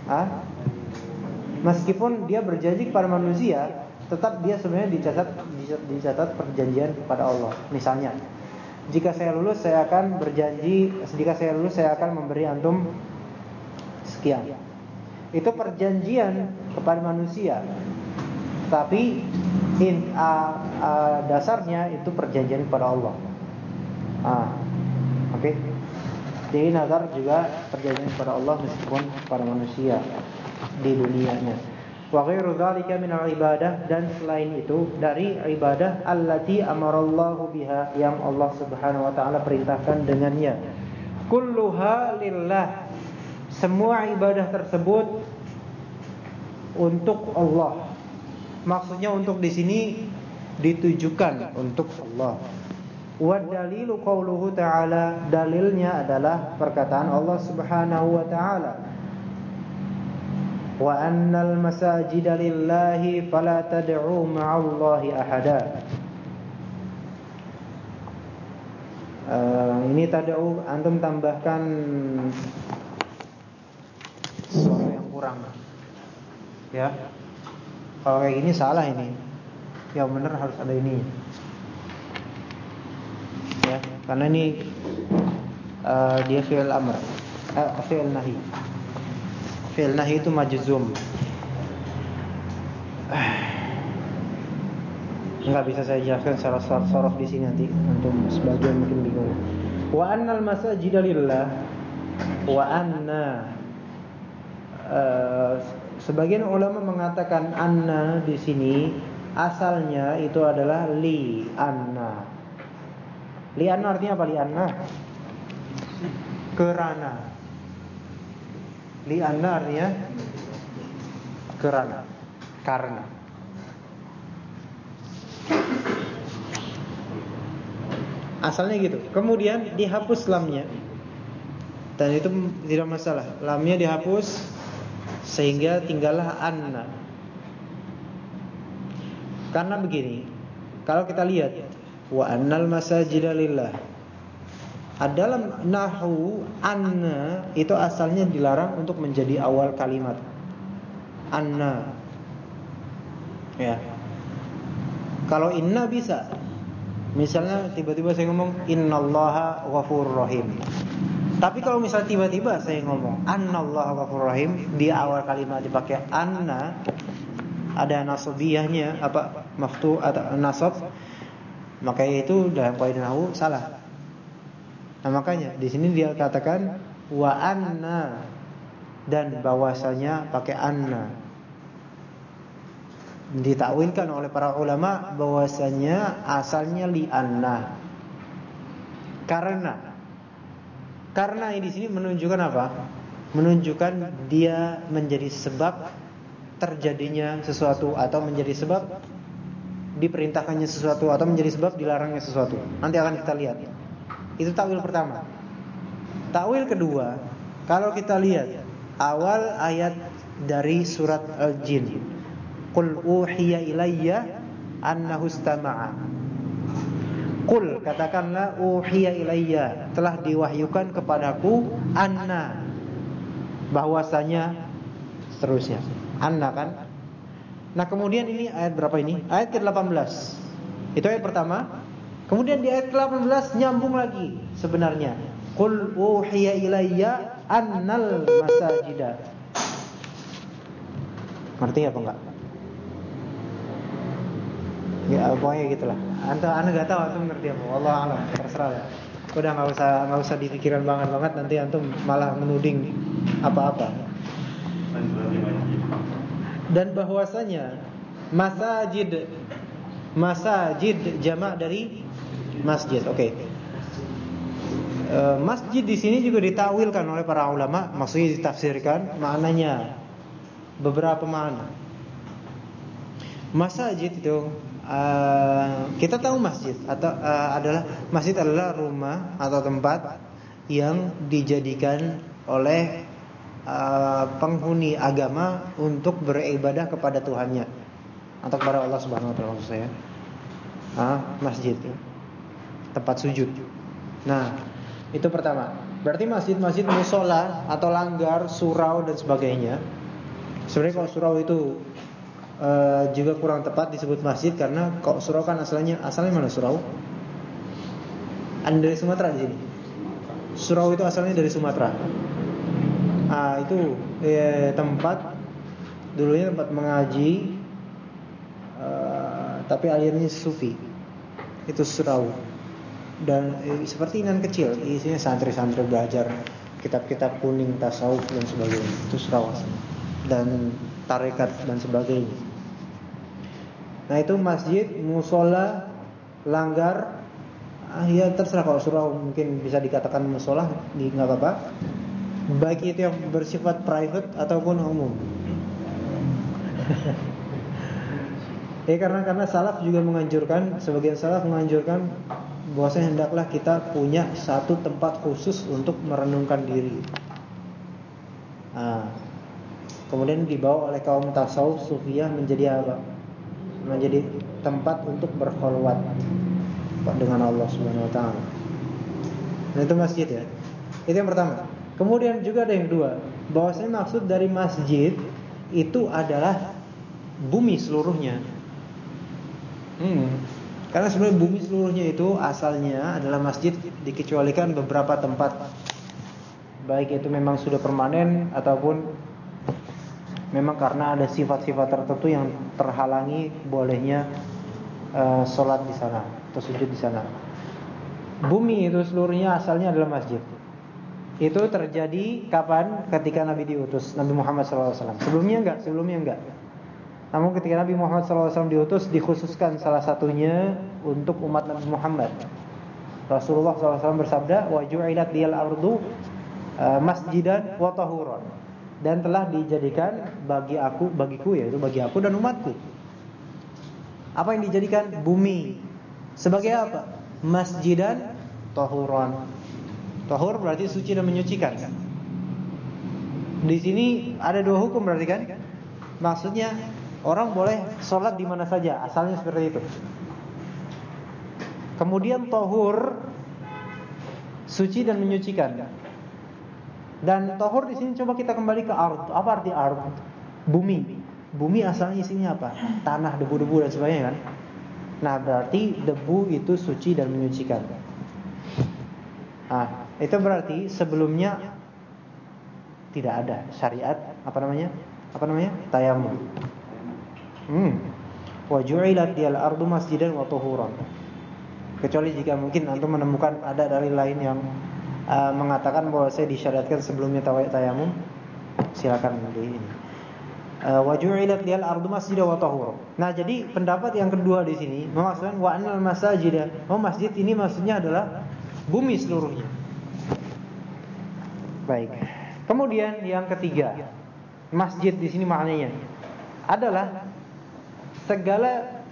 S1: Hah? Meskipun dia berjanji kepada manusia, tetap dia sebenarnya dicatat dicatat perjanjian kepada Allah. Misalnya, jika saya lulus saya akan berjanji, jika saya lulus saya akan memberi antum sekian. Itu perjanjian kepada manusia. Tapi in, uh, uh, dasarnya itu perjanjian kepada Allah. Ah, oke. Okay? Jadi nazar juga perjanjian kepada Allah meskipun kepada manusia di dunianya. Wa dzalika min ibadah dan selain itu dari ibadah allati amarallahu biha yang Allah Subhanahu wa taala perintahkan dengannya. Kulluha lillah. Semua ibadah tersebut untuk Allah. Maksudnya untuk di sini ditujukan untuk Allah. Wa dalilu qauluhu ta'ala dalilnya adalah perkataan Allah Subhanahu wa taala. Wa annal masajida lillahi fala tad'u ma'allahi ahada. Uh, ini tad'u antum tambahkan suara yang kurang. Ya kalau kayak gini salah ini. Yang benar harus ada ini. Ya karena ini uh, dia fi'il amr. Uh, fi'il nahi. Fi'il nahi itu majzum. Enggak bisa saya jelaskan secara sorof di sini nanti. Untuk sebagian mungkin bingung. Wa annal masajida lillah. Wa anna uh, sebagian ulama mengatakan anna di sini asalnya itu adalah li anna. Li anna artinya apa? Li anna? Kerana. Lianna artinya kerana. Karena. Asalnya gitu. Kemudian dihapus lamnya. Dan itu tidak masalah. Lamnya dihapus sehingga tinggallah anna karena begini kalau kita lihat wa annal masajida lillah dalam nahu anna itu asalnya dilarang untuk menjadi awal kalimat. Anna. Ya. Kalau inna bisa. Misalnya tiba-tiba saya ngomong innallaha ghafurur rahim. Tapi kalau misalnya tiba-tiba saya ngomong annallaha ghafurur rahim di awal kalimat dipakai anna ada nasabiyahnya apa maftu atau nasab maka itu dalam kaidah salah. Nah makanya di sini dia katakan wa anna dan bahwasanya pakai anna. Ditakwilkan oleh para ulama bahwasanya asalnya li anna. Karena karena di sini menunjukkan apa? Menunjukkan dia menjadi sebab terjadinya sesuatu atau menjadi sebab diperintahkannya sesuatu atau menjadi sebab dilarangnya sesuatu. Nanti akan kita lihat. Itu takwil pertama. Takwil kedua, kalau kita lihat awal ayat dari surat Al-Jin. Qul uhiya ilayya annahu istama'a. Qul katakanlah uhiya ilayya telah diwahyukan kepadaku anna bahwasanya seterusnya. Anna kan? Nah, kemudian ini ayat berapa ini? Ayat ke-18. Itu ayat pertama. Kemudian di ayat ke-18 nyambung lagi sebenarnya. Qul uhiya ilayya annal masajida. Ngerti apa enggak? Ya pokoknya gitulah. Anda anda enggak tahu antum ngerti apa. Allah alam, terserah ya. Udah enggak usah enggak usah dipikiran banget banget nanti antum malah menuding apa-apa. Dan bahwasanya masajid masajid jamak dari masjid. Oke. Okay. Uh, masjid di sini juga ditawilkan oleh para ulama, maksudnya ditafsirkan maknanya beberapa makna. Masjid itu uh, kita tahu masjid atau uh, adalah masjid adalah rumah atau tempat yang dijadikan oleh uh, penghuni agama untuk beribadah kepada Tuhannya atau kepada Allah Subhanahu wa taala saya. Ah, masjid tempat sujud. Nah, itu pertama. Berarti masjid-masjid musola atau langgar, surau dan sebagainya. Sebenarnya kalau surau itu uh, juga kurang tepat disebut masjid karena kok surau kan asalnya asalnya mana surau? Ada dari Sumatera di sini. Surau itu asalnya dari Sumatera. Ah itu eh, tempat dulunya tempat mengaji, uh, tapi akhirnya sufi. Itu surau dan eh, seperti inan kecil isinya santri-santri belajar kitab-kitab kuning tasawuf dan sebagainya itu serawas dan tarekat dan sebagainya nah itu masjid musola langgar ah, ya terserah kalau surau mungkin bisa dikatakan musola nggak apa-apa baik itu yang bersifat private ataupun umum Eh karena karena salaf juga menganjurkan sebagian salaf menganjurkan bahwasanya hendaklah kita punya satu tempat khusus untuk merenungkan diri. Nah, kemudian dibawa oleh kaum tasawuf sufiyah menjadi apa? Menjadi tempat untuk berkhulwat dengan Allah Subhanahu wa taala. Nah, itu masjid ya. Itu yang pertama. Kemudian juga ada yang kedua, bahwasanya maksud dari masjid itu adalah bumi seluruhnya. Hmm. Karena sebenarnya bumi seluruhnya itu asalnya adalah masjid dikecualikan beberapa tempat. Baik itu memang sudah permanen ataupun memang karena ada sifat-sifat tertentu yang terhalangi bolehnya uh, sholat di sana atau sujud di sana. Bumi itu seluruhnya asalnya adalah masjid. Itu terjadi kapan? Ketika Nabi diutus, Nabi Muhammad SAW. Sebelumnya enggak, sebelumnya enggak. Namun ketika Nabi Muhammad SAW diutus dikhususkan salah satunya untuk umat Nabi Muhammad. Rasulullah SAW bersabda, "Wa ju'ilat liyal ardu uh, masjidan wa tahuran." Dan telah dijadikan bagi aku, bagiku yaitu bagi aku dan umatku. Apa yang dijadikan bumi sebagai apa? Masjidan tahuran. Tahur berarti suci dan menyucikan. Di sini ada dua hukum berarti kan? Maksudnya Orang boleh sholat di mana saja, asalnya seperti itu. Kemudian tohur suci dan menyucikan. Dan tohur di sini coba kita kembali ke ard. Apa arti ard? Bumi. Bumi asalnya isinya apa? Tanah, debu-debu dan sebagainya kan. Nah berarti debu itu suci dan menyucikan. Ah, itu berarti sebelumnya tidak ada syariat apa namanya? Apa namanya? Tayamum. Hmm. Wa ju'ilat diyal ardu masjidan wa tuhuran. Kecuali jika mungkin antum menemukan ada dalil lain yang uh, mengatakan bahwa saya disyariatkan sebelumnya tayamum, silakan di ini. Uh, wa ju'ilat diyal ardu masjidan wa tuhuran. Nah, jadi pendapat yang kedua di sini memaksudkan wa anal masajid. Oh, masjid ini maksudnya adalah bumi seluruhnya. Baik. Kemudian yang ketiga, masjid di sini maknanya adalah segala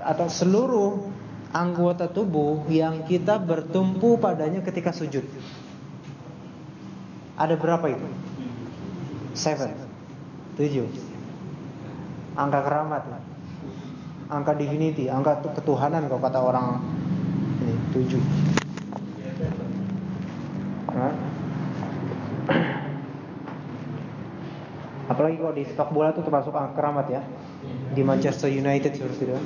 S1: atau seluruh anggota tubuh yang kita bertumpu padanya ketika sujud. Ada berapa itu? Seven. Tujuh. Angka keramat. Angka divinity, angka ketuhanan kalau kata orang ini tujuh. Apalagi kalau di sepak bola itu termasuk angka keramat ya. Di Manchester United seperti itu.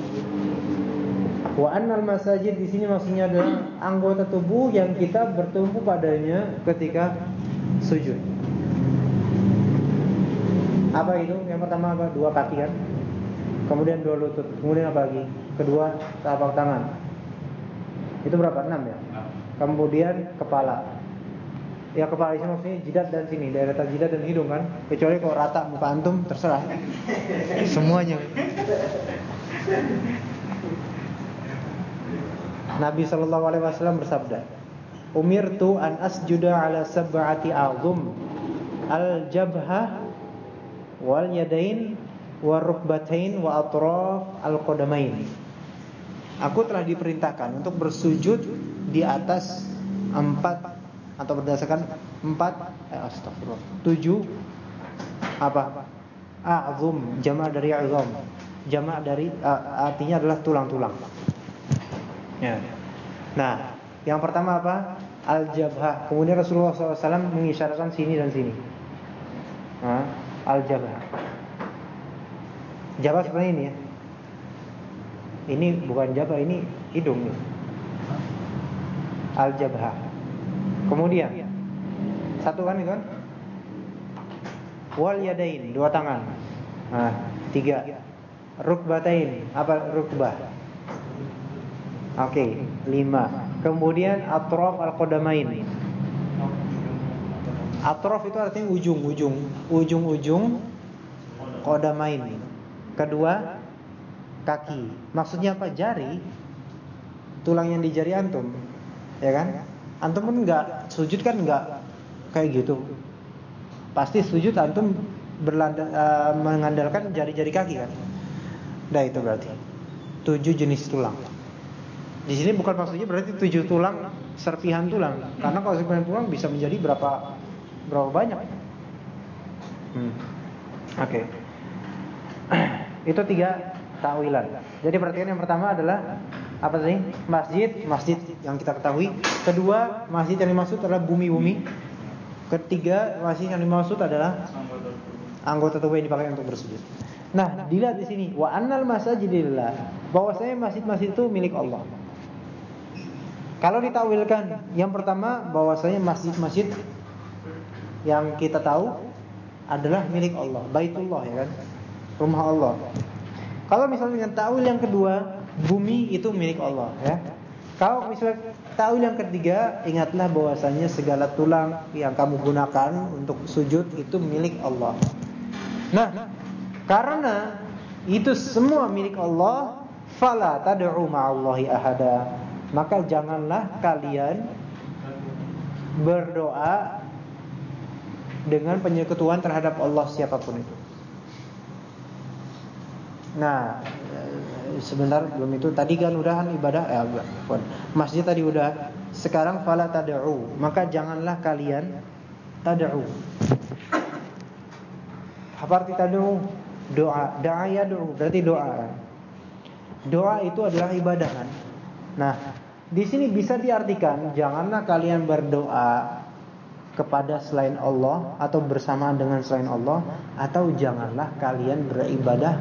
S1: Wa annal masajid di sini maksudnya adalah anggota tubuh yang kita bertumpu padanya ketika sujud. Apa itu? Yang pertama apa? Dua kaki kan? Kemudian dua lutut. Kemudian apa lagi? Kedua telapak tangan. Itu berapa? Enam ya? Kemudian kepala. Ya kepala ini maksudnya jidat dan sini, daerah jidat dan hidung kan. Kecuali kalau rata muka antum terserah. Semuanya. Nabi Shallallahu Alaihi Wasallam bersabda, Umirtu an asjuda ala sab'ati azum al jabha wal yadain wal rukbatain wa atraf al qadamain. Aku telah diperintahkan untuk bersujud di atas empat atau berdasarkan empat eh, astagfirullah tujuh apa? Azum jama' dari azam jama' dari uh, artinya adalah tulang-tulang Ya. Nah, yang pertama apa? Al-jabhah. Kemudian Rasulullah SAW mengisyaratkan sini dan sini. Nah, al-jabhah. Jabah seperti ini ya. Ini bukan jabah, ini hidung. Al-jabhah. Kemudian satu kan itu kan? Wal yadain, dua tangan. Nah, tiga. Rukbatain, apa rukbah? Oke, lima. Kemudian atrof al-qadamain. Atrof itu artinya ujung-ujung, ujung-ujung qadamain. Kedua, kaki. Maksudnya apa? Jari. Tulang yang di jari antum. Ya kan? Antum pun enggak sujud kan enggak kayak gitu. Pasti sujud antum berlanda, uh, mengandalkan jari-jari kaki kan. Nah itu berarti tujuh jenis tulang. Di sini bukan maksudnya berarti tujuh tulang serpihan tulang, karena kalau serpihan tulang bisa menjadi berapa berapa banyak. Hmm. Oke, okay. itu tiga takwilan. Jadi perhatian yang pertama adalah apa sih? Masjid, masjid yang kita ketahui. Kedua, masjid yang dimaksud adalah bumi-bumi. Ketiga, masjid yang dimaksud adalah anggota tubuh yang dipakai untuk bersujud. Nah, dilihat di sini wa annal masajidillah. Bahwasanya masjid-masjid itu milik Allah. Kalau ditawilkan, yang pertama bahwasanya masjid-masjid yang kita tahu adalah milik Allah, Baitullah ya kan, rumah Allah. Kalau misalnya dengan tawil yang kedua, bumi itu milik Allah ya. Kalau misalnya tawil yang ketiga, ingatlah bahwasanya segala tulang yang kamu gunakan untuk sujud itu milik Allah. Nah, karena itu semua milik Allah, fala tad'u ma'allahi ahada maka janganlah kalian berdoa dengan penyekutuan terhadap Allah siapa pun itu. Nah, sebentar belum itu. Tadi kan udah kan ibadah eh masjid tadi udah sekarang fala tad'u. Maka janganlah kalian tad'u. Apa arti tad'u? Doa. Doa ya doa berarti doa. Doa itu adalah ibadah kan Nah, di sini bisa diartikan janganlah kalian berdoa kepada selain Allah atau bersamaan dengan selain Allah atau janganlah kalian beribadah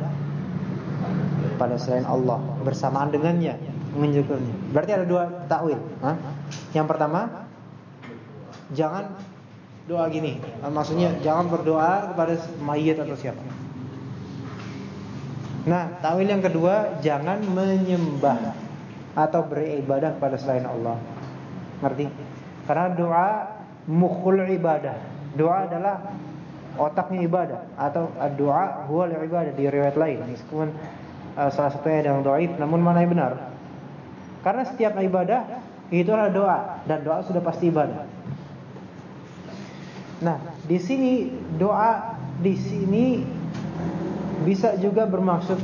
S1: pada selain Allah bersamaan dengannya menunjukkannya. Berarti ada dua takwil. Yang pertama, jangan doa gini. Maksudnya jangan berdoa kepada mayit atau siapa. Nah, takwil yang kedua, jangan menyembah atau beribadah kepada selain Allah. Ngerti? Karena doa mukhul ibadah. Doa adalah otaknya ibadah atau doa huwa ibadah di riwayat lain. Meskipun uh, salah satunya yang dhaif namun mana yang benar? Karena setiap ibadah itu adalah doa dan doa sudah pasti ibadah. Nah, di sini doa di sini bisa juga bermaksud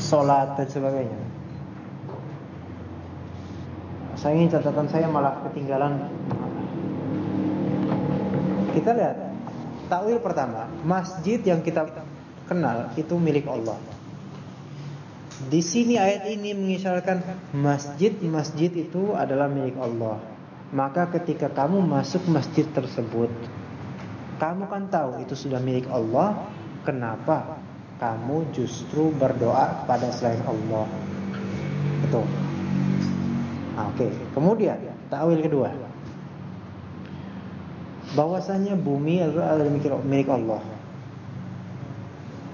S1: solat dan sebagainya. Saya ingin catatan saya malah ketinggalan. Kita lihat takwil pertama, masjid yang kita kenal itu milik Allah. Di sini ayat ini mengisyaratkan masjid-masjid itu adalah milik Allah. Maka ketika kamu masuk masjid tersebut, kamu kan tahu itu sudah milik Allah, kenapa kamu justru berdoa pada selain Allah? Betul. Oke, kemudian takwil kedua bahwasanya bumi adalah milik Allah.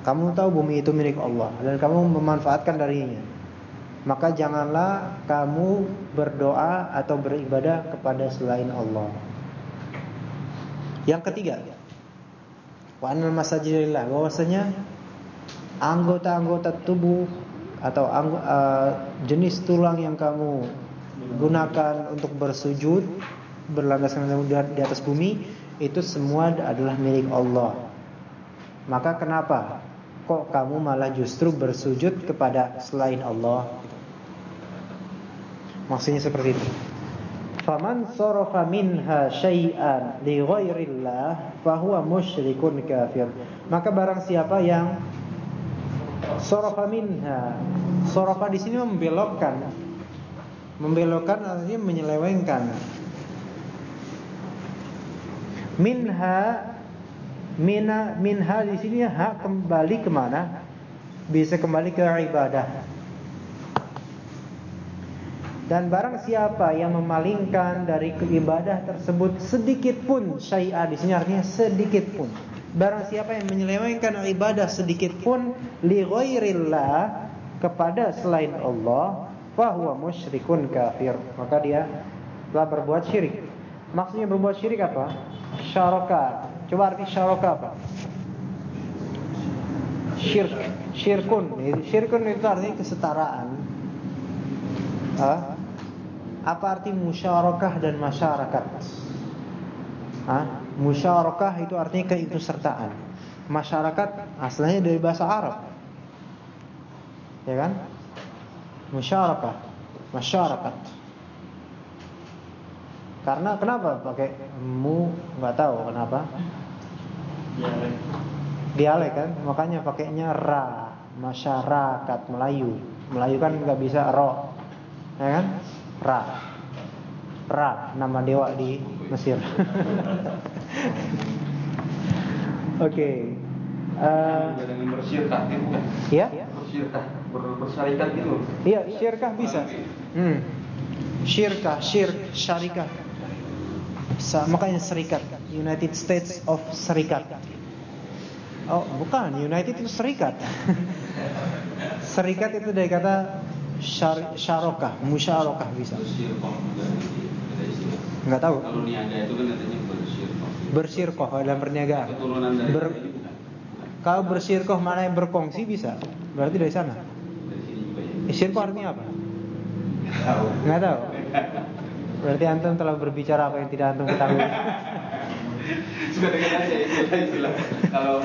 S1: Kamu tahu bumi itu milik Allah dan kamu memanfaatkan darinya. Maka janganlah kamu berdoa atau beribadah kepada selain Allah. Yang ketiga, wa anal masajidillah bahwasanya anggota-anggota tubuh atau uh, jenis tulang yang kamu gunakan untuk bersujud berlandaskan di atas bumi itu semua adalah milik Allah. Maka kenapa kok kamu malah justru bersujud kepada selain Allah? Maksudnya seperti itu. Faman sarafa minha syai'an li ghairillah fahuwa musyrikun kafir. Maka barang siapa yang sarafa minha, sarafa di sini membelokkan. Membelokkan artinya menyelewengkan Minha mina minha di sini hak kembali ke mana? Bisa kembali ke ibadah. Dan barang siapa yang memalingkan dari keibadah tersebut sedikit pun syai'a di sini artinya sedikit pun. Barang siapa yang menyelewengkan ibadah sedikit pun li ghairillah kepada selain Allah, fahuwa musyrikun kafir. Maka dia telah berbuat syirik. Maksudnya berbuat syirik apa? Syaraka. Coba arti syaraka apa? Syirk. Syirkun. Syirkun itu artinya kesetaraan. Hah? Apa arti musyarakah dan masyarakat? Hah? Musyarakah itu artinya keikutsertaan. Masyarakat asalnya dari bahasa Arab. Ya kan? Musyarakah, masyarakat. Karena kenapa pakai mu nggak tahu kenapa? Dialek. Dialek kan, makanya pakainya ra, masyarakat Melayu. Melayu kan nggak bisa ro, ya kan? Ra, ra nama dewa di Mesir. Oke. okay. Uh? Ya?
S2: Bersyirkah, bersyarikat itu.
S1: Iya, syirkah bisa. Hmm. Syirkah, syirk, syarikah. Makanya serikat. United States of Serikat. Oh bukan. United itu serikat. Serikat itu dari kata syar, syarokah musyarakah bisa. Nggak tahu.
S2: Kalau niaga itu kan katanya bersirkoh
S1: bersirkoh dalam perniagaan. Ber, kalau bersirkoh mana yang berkongsi bisa. Berarti dari sana ya? sirkoh artinya apa nggak tahu Berarti antum telah berbicara apa yang tidak antum ketahui.
S2: Sudah dengar aja itu istilah. Kalau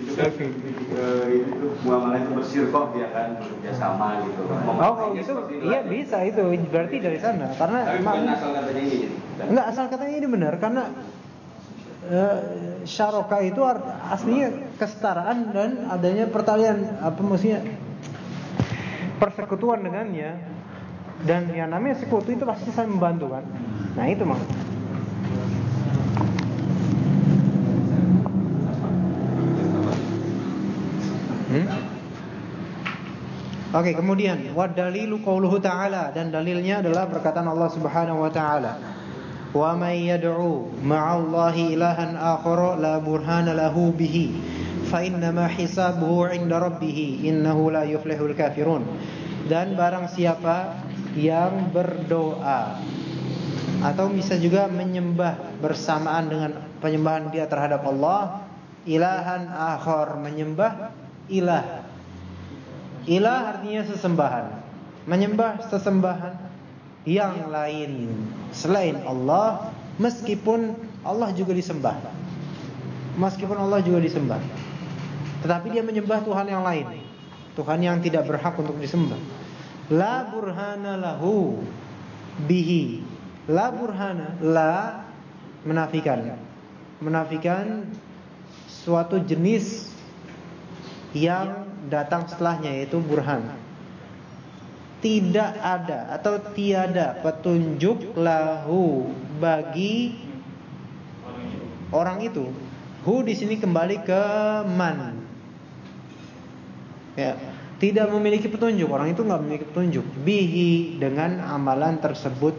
S2: itu kan okay. uh, itu muamalah itu bersirkoh ya kan bekerja sama gitu.
S1: Oh, oh itu iya bisa itu berarti dari sana karena
S2: Tapi bukan asal katanya ini.
S1: Enggak asal katanya ini benar karena uh, syaroka itu aslinya kesetaraan dan adanya pertalian apa maksudnya persekutuan dengannya dan yang namanya sekutu itu pasti saling membantu kan. Nah itu mak. Hmm? Oke, okay, kemudian wa dalilu qauluhu ta'ala dan dalilnya adalah perkataan Allah Subhanahu wa taala. Wa may yad'u ma'allahi ilahan akhar la burhana lahu bihi innama hisabuhu 'inda rabbih innahu la yuflihul kafirun. Dan barang siapa yang berdoa atau bisa juga menyembah bersamaan dengan penyembahan dia terhadap Allah ilahan akhor menyembah ilah. Ilah artinya sesembahan. Menyembah sesembahan yang lain selain Allah meskipun Allah juga disembah. Meskipun Allah juga disembah tetapi dia menyembah Tuhan yang lain Tuhan yang tidak berhak untuk disembah La burhana lahu bihi. La burhana la menafikan. Menafikan suatu jenis yang datang setelahnya yaitu burhan. Tidak ada atau tiada petunjuk lahu bagi orang itu. Hu di sini kembali ke man. Ya, tidak memiliki petunjuk. Orang itu nggak memiliki petunjuk. Bihi dengan amalan tersebut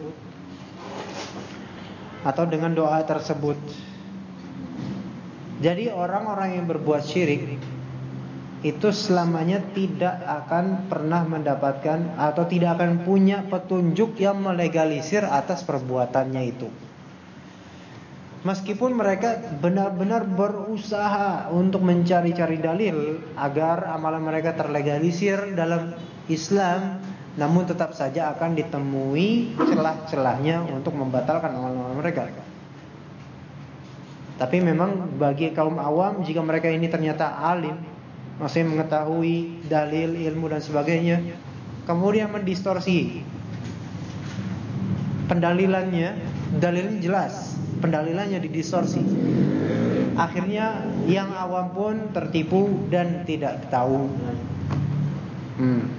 S1: atau dengan doa tersebut. Jadi orang-orang yang berbuat syirik itu selamanya tidak akan pernah mendapatkan atau tidak akan punya petunjuk yang melegalisir atas perbuatannya itu. Meskipun mereka benar-benar berusaha untuk mencari-cari dalil agar amalan mereka terlegalisir dalam Islam, namun tetap saja akan ditemui celah-celahnya untuk membatalkan amalan-amalan mereka. Tapi memang bagi kaum awam jika mereka ini ternyata alim, masih mengetahui dalil, ilmu dan sebagainya, kemudian mendistorsi pendalilannya, dalilnya jelas, pendalilannya didistorsi. Akhirnya yang awam pun tertipu dan tidak tahu. Hmm.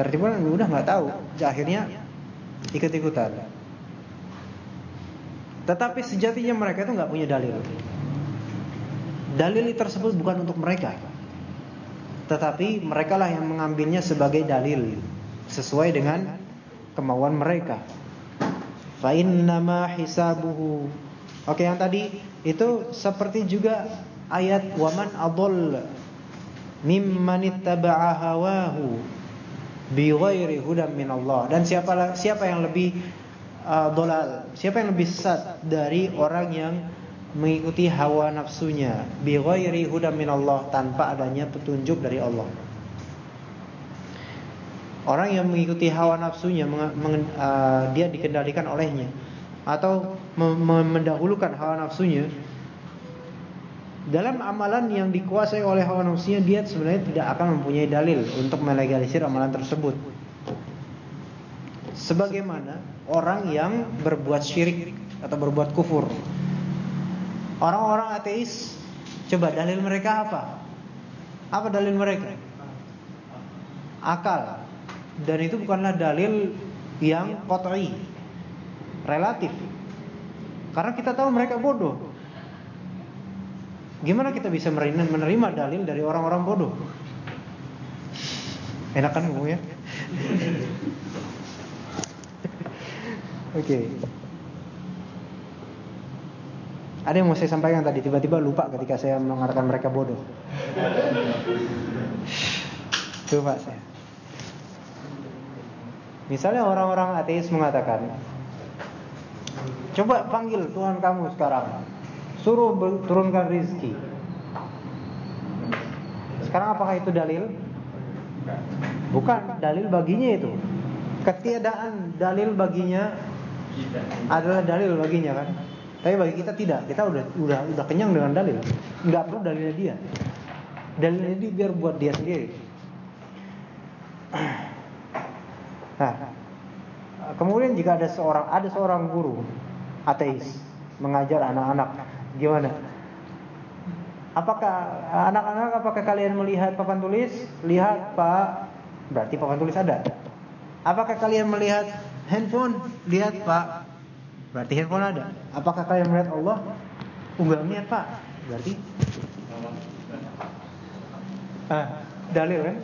S1: Tertipu dan udah nggak tahu. Akhirnya ikut-ikutan. Tetapi sejatinya mereka itu nggak punya dalil. Dalil tersebut bukan untuk mereka. Tetapi mereka lah yang mengambilnya sebagai dalil sesuai dengan kemauan mereka. Fa innama hisabuhu. Oke, yang tadi itu seperti juga ayat waman adall mimman ittaba'a hawahu bighairi min Allah. Dan siapa siapa yang lebih uh, dolal? Siapa yang lebih sesat dari orang yang mengikuti hawa nafsunya bi ghairi hudan min Allah tanpa adanya petunjuk dari Allah. Orang yang mengikuti hawa nafsunya uh, dia dikendalikan olehnya atau mendahulukan hawa nafsunya dalam amalan yang dikuasai oleh hawa nafsunya dia sebenarnya tidak akan mempunyai dalil untuk melegalisir amalan tersebut. Sebagaimana orang yang berbuat syirik atau berbuat kufur Orang-orang ateis Coba dalil mereka apa? Apa dalil mereka? Akal Dan itu bukanlah dalil yang kotoi Relatif Karena kita tahu mereka bodoh Gimana kita bisa menerima dalil dari orang-orang bodoh? Enak kan ngomongnya? Oke okay. Ada yang mau saya sampaikan tadi tiba-tiba lupa ketika saya mengatakan mereka bodoh. Coba saya. Misalnya orang-orang ateis mengatakan, coba panggil Tuhan kamu sekarang, suruh turunkan rizki. Sekarang apakah itu dalil? Bukan dalil baginya itu. Ketiadaan dalil baginya adalah dalil baginya kan. Tapi bagi kita tidak. Kita udah udah udah kenyang dengan dalil. Enggak perlu dalilnya dia. Dalilnya dia biar buat dia sendiri. Nah, kemudian jika ada seorang ada seorang guru ateis mengajar anak-anak, gimana? Apakah anak-anak apakah kalian melihat papan tulis? Lihat, Pak. Berarti papan tulis ada. Apakah kalian melihat handphone? Lihat, Pak. Berarti handphone ada. Apakah kalian melihat Allah? Unggal niat pak. Berarti ah, dalil kan?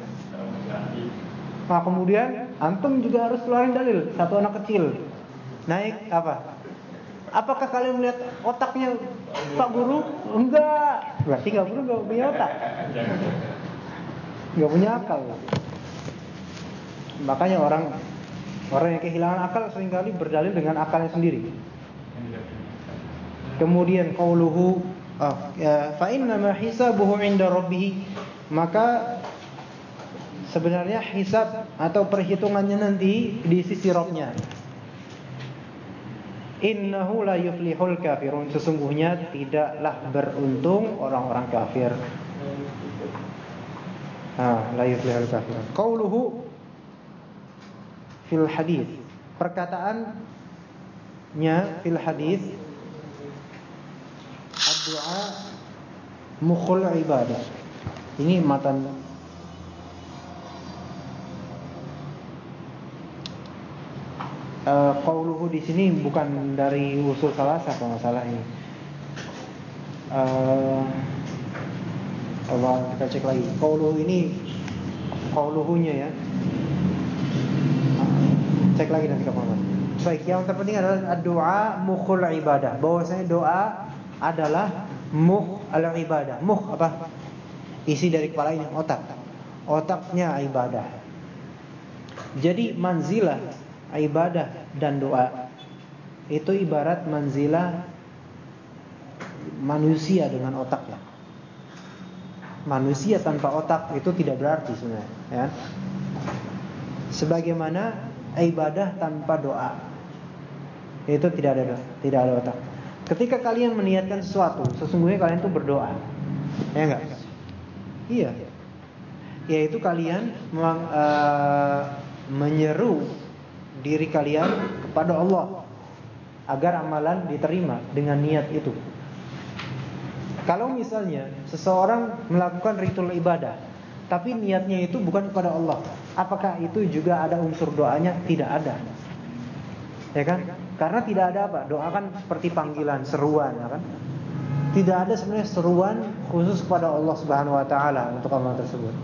S1: Nah kemudian antum juga harus keluarin dalil. Satu anak kecil naik apa? Apakah kalian melihat otaknya Pak Guru? Enggak. Berarti nggak Guru nggak punya otak. Nggak punya akal. Makanya orang Orang yang kehilangan akal sering kali berdalil dengan akalnya sendiri. Kemudian qauluhu oh, ya, fa inna ma hisabuhu 'inda rabbih maka sebenarnya hisab atau perhitungannya nanti di sisi Rabbnya. Innahu la yuflihul kafirun sesungguhnya tidaklah beruntung orang-orang kafir. La yuflihul kafirun. Qauluhu fil hadis. Perkataannya fil hadis ad-du'a mukhul ibadah. Ini matan uh, qauluhu di sini bukan dari usul salasa kalau masalah ini. Uh, kita cek lagi. Qauluhu ini qauluhunya ya. Cek lagi nanti kapan. Baik, yang terpenting adalah doa mukhul ibadah. Bahwasanya doa adalah mukh al ibadah. Mukh apa? Isi dari kepala ini otak. Otaknya ibadah. Jadi manzilah ibadah dan doa itu ibarat manzilah manusia dengan otaknya. Manusia tanpa otak itu tidak berarti sebenarnya, ya. Sebagaimana ibadah tanpa doa itu tidak ada tidak ada otak. Ketika kalian meniatkan sesuatu, sesungguhnya kalian itu berdoa. Ya enggak? Iya. Yaitu kalian uh, menyeru diri kalian kepada Allah agar amalan diterima dengan niat itu. Kalau misalnya seseorang melakukan ritual ibadah, tapi niatnya itu bukan kepada Allah, apakah itu juga ada unsur doanya? Tidak ada. Ya kan? Karena tidak ada apa? Doa kan seperti panggilan, seruan, ya kan? Tidak ada sebenarnya seruan khusus kepada Allah Subhanahu wa taala untuk amalan tersebut.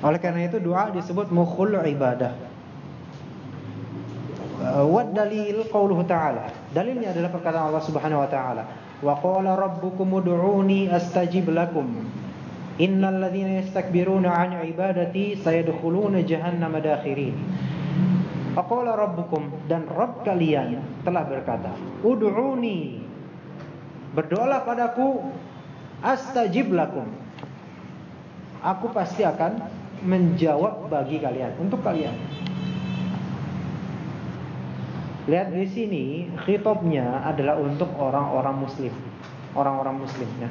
S1: Oleh karena itu doa disebut mukhul ibadah. Uh, wa dalil qauluhu ta'ala. Dalilnya adalah perkataan Allah Subhanahu wa taala. Wa qala rabbukum ud'uni astajib lakum. Innal ladzina yastakbiruna 'an ibadati sayadkhuluna jahannama dakhirin. Faqala rabbukum dan Rabb kalian telah berkata, "Ud'uni." Berdoalah padaku, astajib lakum. Aku pasti akan menjawab bagi kalian, untuk kalian. Lihat di sini khitabnya adalah untuk orang-orang muslim. Orang-orang muslim ya.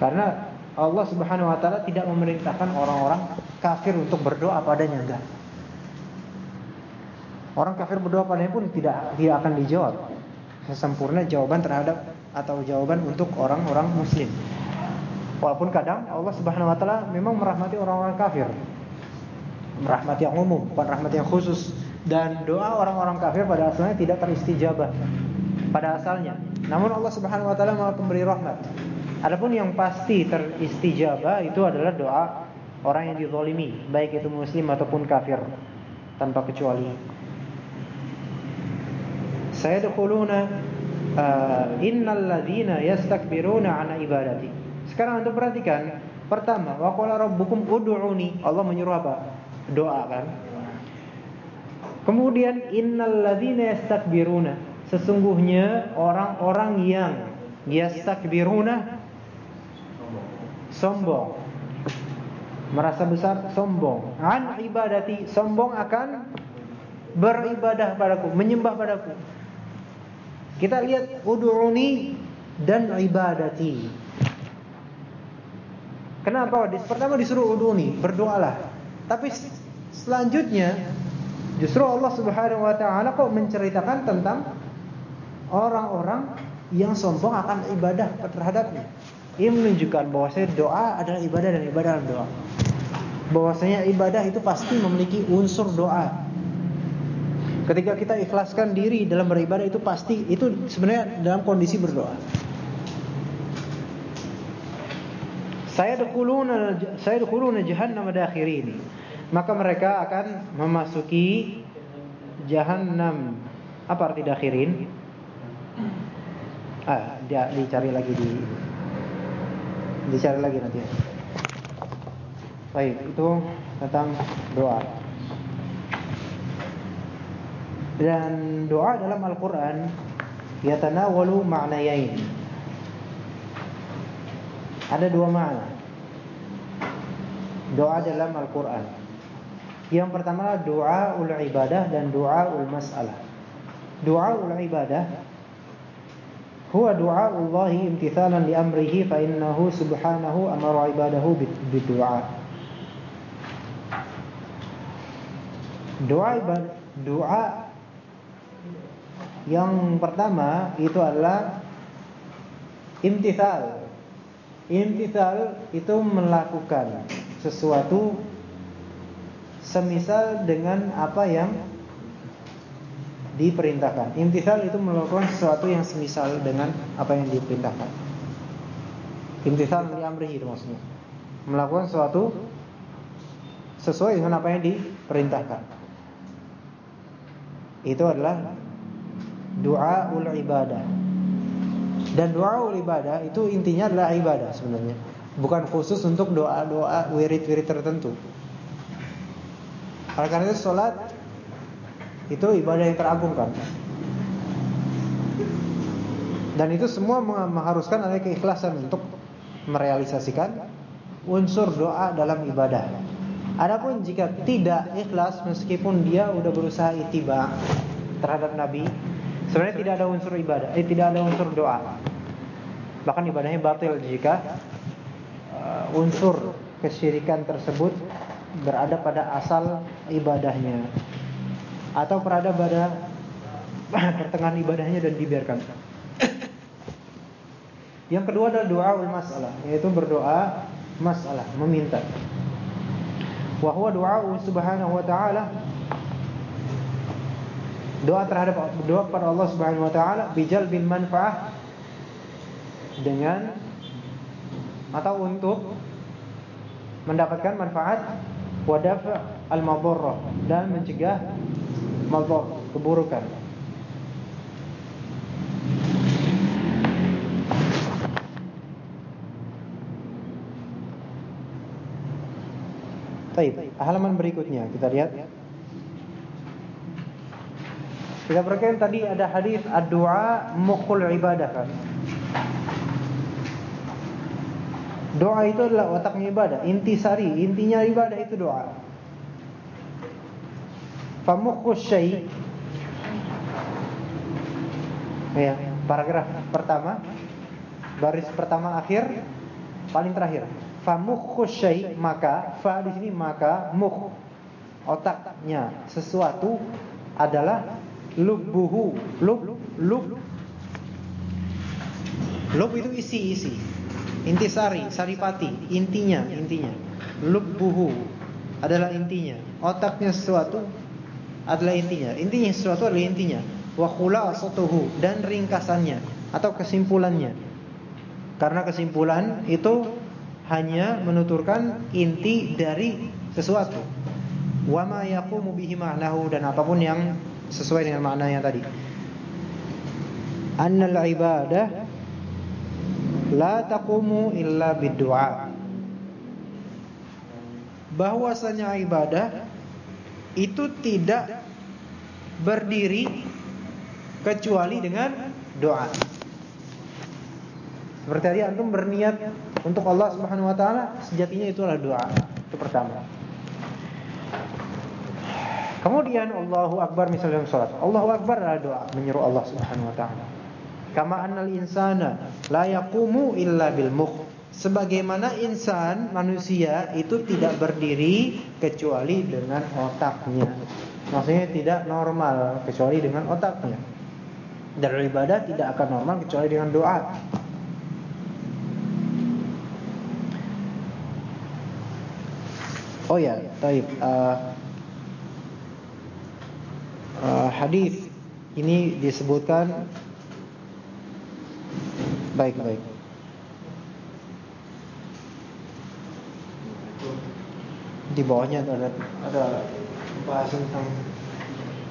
S1: Karena Allah Subhanahu wa taala tidak memerintahkan orang-orang kafir untuk berdoa padanya enggak. Orang kafir berdoa padanya pun tidak tidak akan dijawab. Sempurna jawaban terhadap atau jawaban untuk orang-orang muslim. Walaupun kadang Allah Subhanahu wa taala memang merahmati orang-orang kafir. Merahmati yang umum, bukan rahmat yang khusus dan doa orang-orang kafir pada asalnya tidak teristijabah pada asalnya. Namun Allah Subhanahu wa taala Maha pemberi rahmat. Adapun yang pasti teristijabah itu adalah doa orang yang dizalimi, baik itu muslim ataupun kafir tanpa kecuali. Sayadkhuluna uh, innal ladzina yastakbiruna an ibadati. Sekarang Anda perhatikan, pertama, wa qala rabbukum ud'uni. Allah menyuruh apa? Doa kan? Kemudian innal ladzina yastakbiruna. Sesungguhnya orang-orang yang yastakbiruna sombong. Merasa besar sombong. An ibadati sombong akan beribadah padaku, menyembah padaku. Kita lihat ud'uni dan ibadati. Kenapa? Pertama disuruh ud'uni, berdoalah. Tapi selanjutnya Justru Allah Subhanahu wa taala kok menceritakan tentang orang-orang yang sombong akan ibadah terhadapnya. Ini menunjukkan bahwasanya doa adalah ibadah dan ibadah adalah doa. Bahwasanya ibadah itu pasti memiliki unsur doa. Ketika kita ikhlaskan diri dalam beribadah itu pasti itu sebenarnya dalam kondisi berdoa. Saya dukuluna saya dukuluna jahannam dakhirin maka mereka akan memasuki jahanam. Apa arti dakhirin? Ah, dia dicari lagi di dicari lagi nanti. Baik, itu tentang doa. Dan doa dalam Al-Qur'an yatanawalu ma'nayain. Ada dua makna. Doa dalam Al-Qur'an. Yang pertama adalah doa ul ibadah dan doa ul masalah. Doa ul ibadah huwa doa Allah imtithalan li amrihi fa innahu subhanahu amara ibadahu bid-du'a. Doa ibadah, doa yang pertama itu adalah Imtithal. Imtithal itu melakukan sesuatu semisal dengan apa yang diperintahkan. Imtithal itu melakukan sesuatu yang semisal dengan apa yang diperintahkan. Imtithal diamrihi itu maksudnya. Melakukan sesuatu sesuai dengan apa yang diperintahkan. Itu adalah doa ul ibadah. Dan doa ibadah itu intinya adalah ibadah sebenarnya. Bukan khusus untuk doa-doa wirid-wirid tertentu. Oleh karena itu sholat itu ibadah yang teragung kan. Dan itu semua mengharuskan ada keikhlasan untuk merealisasikan unsur doa dalam ibadah. Adapun jika tidak ikhlas meskipun dia udah berusaha itiba terhadap Nabi Sebenarnya tidak ada unsur ibadah, eh tidak ada unsur doa. Bahkan ibadahnya batil jika uh, unsur kesyirikan tersebut berada pada asal ibadahnya atau berada pada pertengahan ibadahnya dan dibiarkan. Yang kedua adalah doa ul masalah, yaitu berdoa masalah, meminta. Wa huwa doa subhanahu wa ta'ala doa terhadap doa kepada Allah Subhanahu wa taala bijal bin manfaah dengan atau untuk mendapatkan manfaat wadaf al madarrah dan mencegah madar keburukan Baik, halaman berikutnya kita lihat kita berkaitan tadi ada hadis doa mukhul ibadah kan. Doa itu adalah otaknya ibadah, intisari, intinya ibadah itu doa. Famukhus syai' Ya, paragraf pertama. Baris pertama akhir. Paling terakhir. Famukhus syai' maka fa di sini maka mukh. Otaknya sesuatu adalah lubbuhu. Lub lub. Lub itu isi isi intisari saripati intinya intinya. Lubbuhu adalah intinya. Otaknya sesuatu adalah intinya. Intinya sesuatu adalah intinya. Wa khulasatuhu dan ringkasannya atau kesimpulannya. Karena kesimpulan itu hanya menuturkan inti dari sesuatu. Wa ma yaqumu ma'nahu dan apa pun yang sesuai dengan makna yang tadi. Annal ibadah la taqumu illa biddu'a. Bahwasanya ibadah itu tidak berdiri kecuali dengan doa. Seperti tadi antum berniat untuk Allah Subhanahu wa taala, sejatinya itu adalah doa. Itu pertama. Kemudian Allahu Akbar misalnya dalam salat. Allahu Akbar adalah doa menyeru Allah Subhanahu wa taala. Kama annal insana la yaqumu illa bil mukh. Sebagaimana insan manusia itu tidak berdiri kecuali dengan otaknya. Maksudnya tidak normal kecuali dengan otaknya. Dan ibadah tidak akan normal kecuali dengan doa. Oh ya, baik. Uh, uh, hadis ini disebutkan baik-baik. Di bawahnya ada ada bahas tentang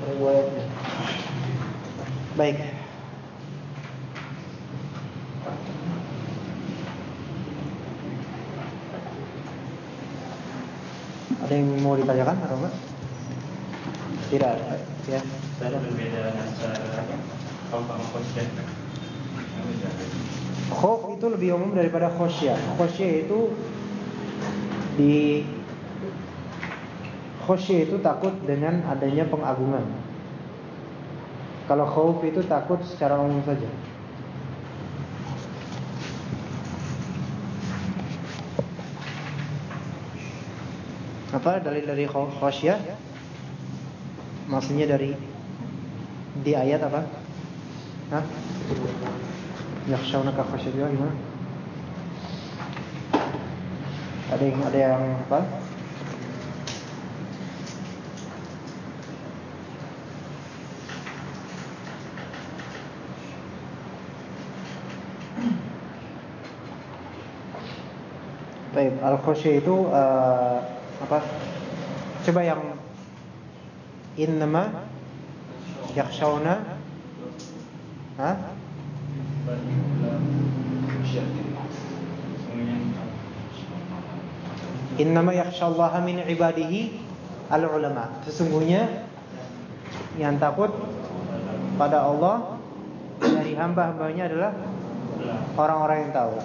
S1: riwayatnya. Baik. Ada yang mau ditanyakan atau enggak? Tidak ya. Saya berbeda antara khauf sama khosyah. Khauf itu lebih umum daripada khosyah. Khosyah itu di khosyah itu takut dengan adanya pengagungan. Kalau khauf itu takut secara umum saja. Apa dalil dari khosyah? Maksudnya dari di ayat apa? Hah? Yakhshawunaka khasyatullah gimana? Ada yang ada yang apa? Baik, al-khusy itu uh, apa? Coba yang innama yakhshawna ha? Innama yakhshallaha min ibadihi al-ulama. Sesungguhnya yang takut pada Allah dari hamba-hambanya adalah orang-orang yang tahu.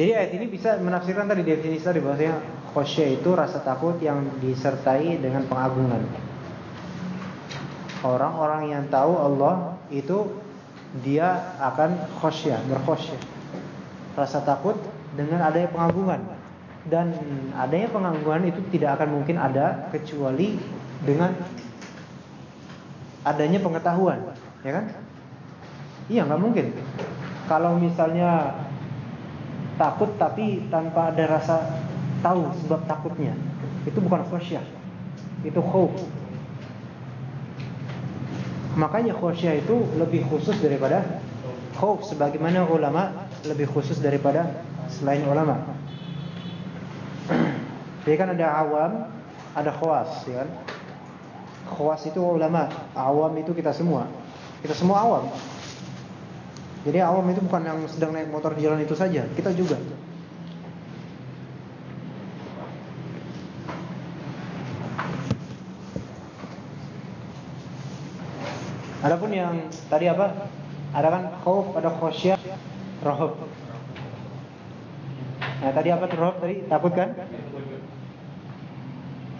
S1: Jadi ayat ini bisa menafsirkan tadi definisi tadi bahwasanya khasyah itu rasa takut yang disertai dengan pengagungan. Orang-orang yang tahu Allah itu dia akan khasyah, berkhasyah. Rasa takut dengan adanya pengagungan dan adanya pengagungan itu tidak akan mungkin ada kecuali dengan adanya pengetahuan, ya kan? Iya nggak mungkin. Kalau misalnya takut tapi tanpa ada rasa tahu sebab takutnya, itu bukan khasyah, itu khauf. Makanya khasyah itu lebih khusus daripada khauf sebagaimana ulama lebih khusus daripada selain ulama. Jadi kan ada awam, ada khawas, ya kan? Khawas itu ulama, awam itu kita semua. Kita semua awam. Jadi awam itu bukan yang sedang naik motor di jalan itu saja, kita juga. Adapun yang tadi apa? Ada kan khauf, ada khasyah, rahab. Nah, tadi apa tuh rahab tadi? Takut kan?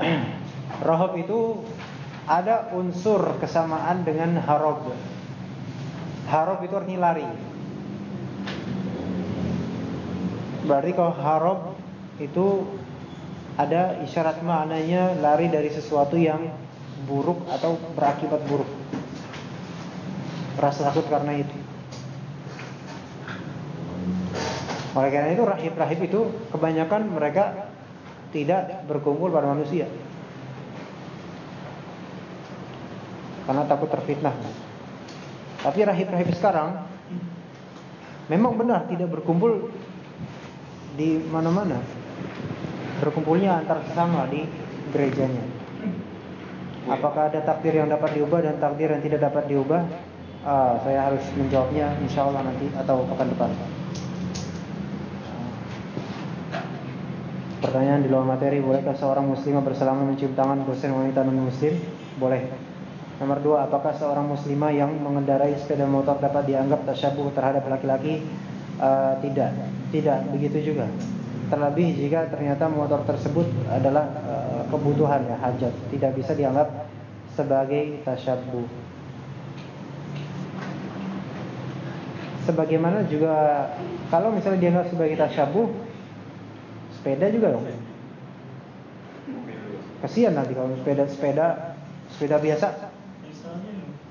S1: rahab itu ada unsur kesamaan dengan harab. Harab itu artinya lari. Berarti kalau harab itu ada isyarat maknanya lari dari sesuatu yang buruk atau berakibat buruk rasa takut karena itu. Oleh karena itu rahib-rahib itu kebanyakan mereka tidak berkumpul pada manusia. Karena takut terfitnah. Tapi rahib-rahib sekarang memang benar tidak berkumpul di mana-mana. Berkumpulnya antar sesama di gerejanya. Apakah ada takdir yang dapat diubah dan takdir yang tidak dapat diubah? Ah, saya harus menjawabnya insya Allah nanti atau pekan depan. Pertanyaan di luar materi, bolehkah seorang muslimah bersalaman mencium tangan dosen wanita non muslim? Boleh. Nomor dua, apakah seorang muslimah yang mengendarai sepeda motor dapat dianggap tasyabuh terhadap laki-laki? Uh, tidak, tidak begitu juga. Terlebih jika ternyata motor tersebut adalah uh, kebutuhan ya hajat, tidak bisa dianggap sebagai tasyabuh. sebagaimana juga kalau misalnya dianggap sebagai tasyabuh sepeda juga dong. Kasihan nanti kalau sepeda sepeda sepeda biasa.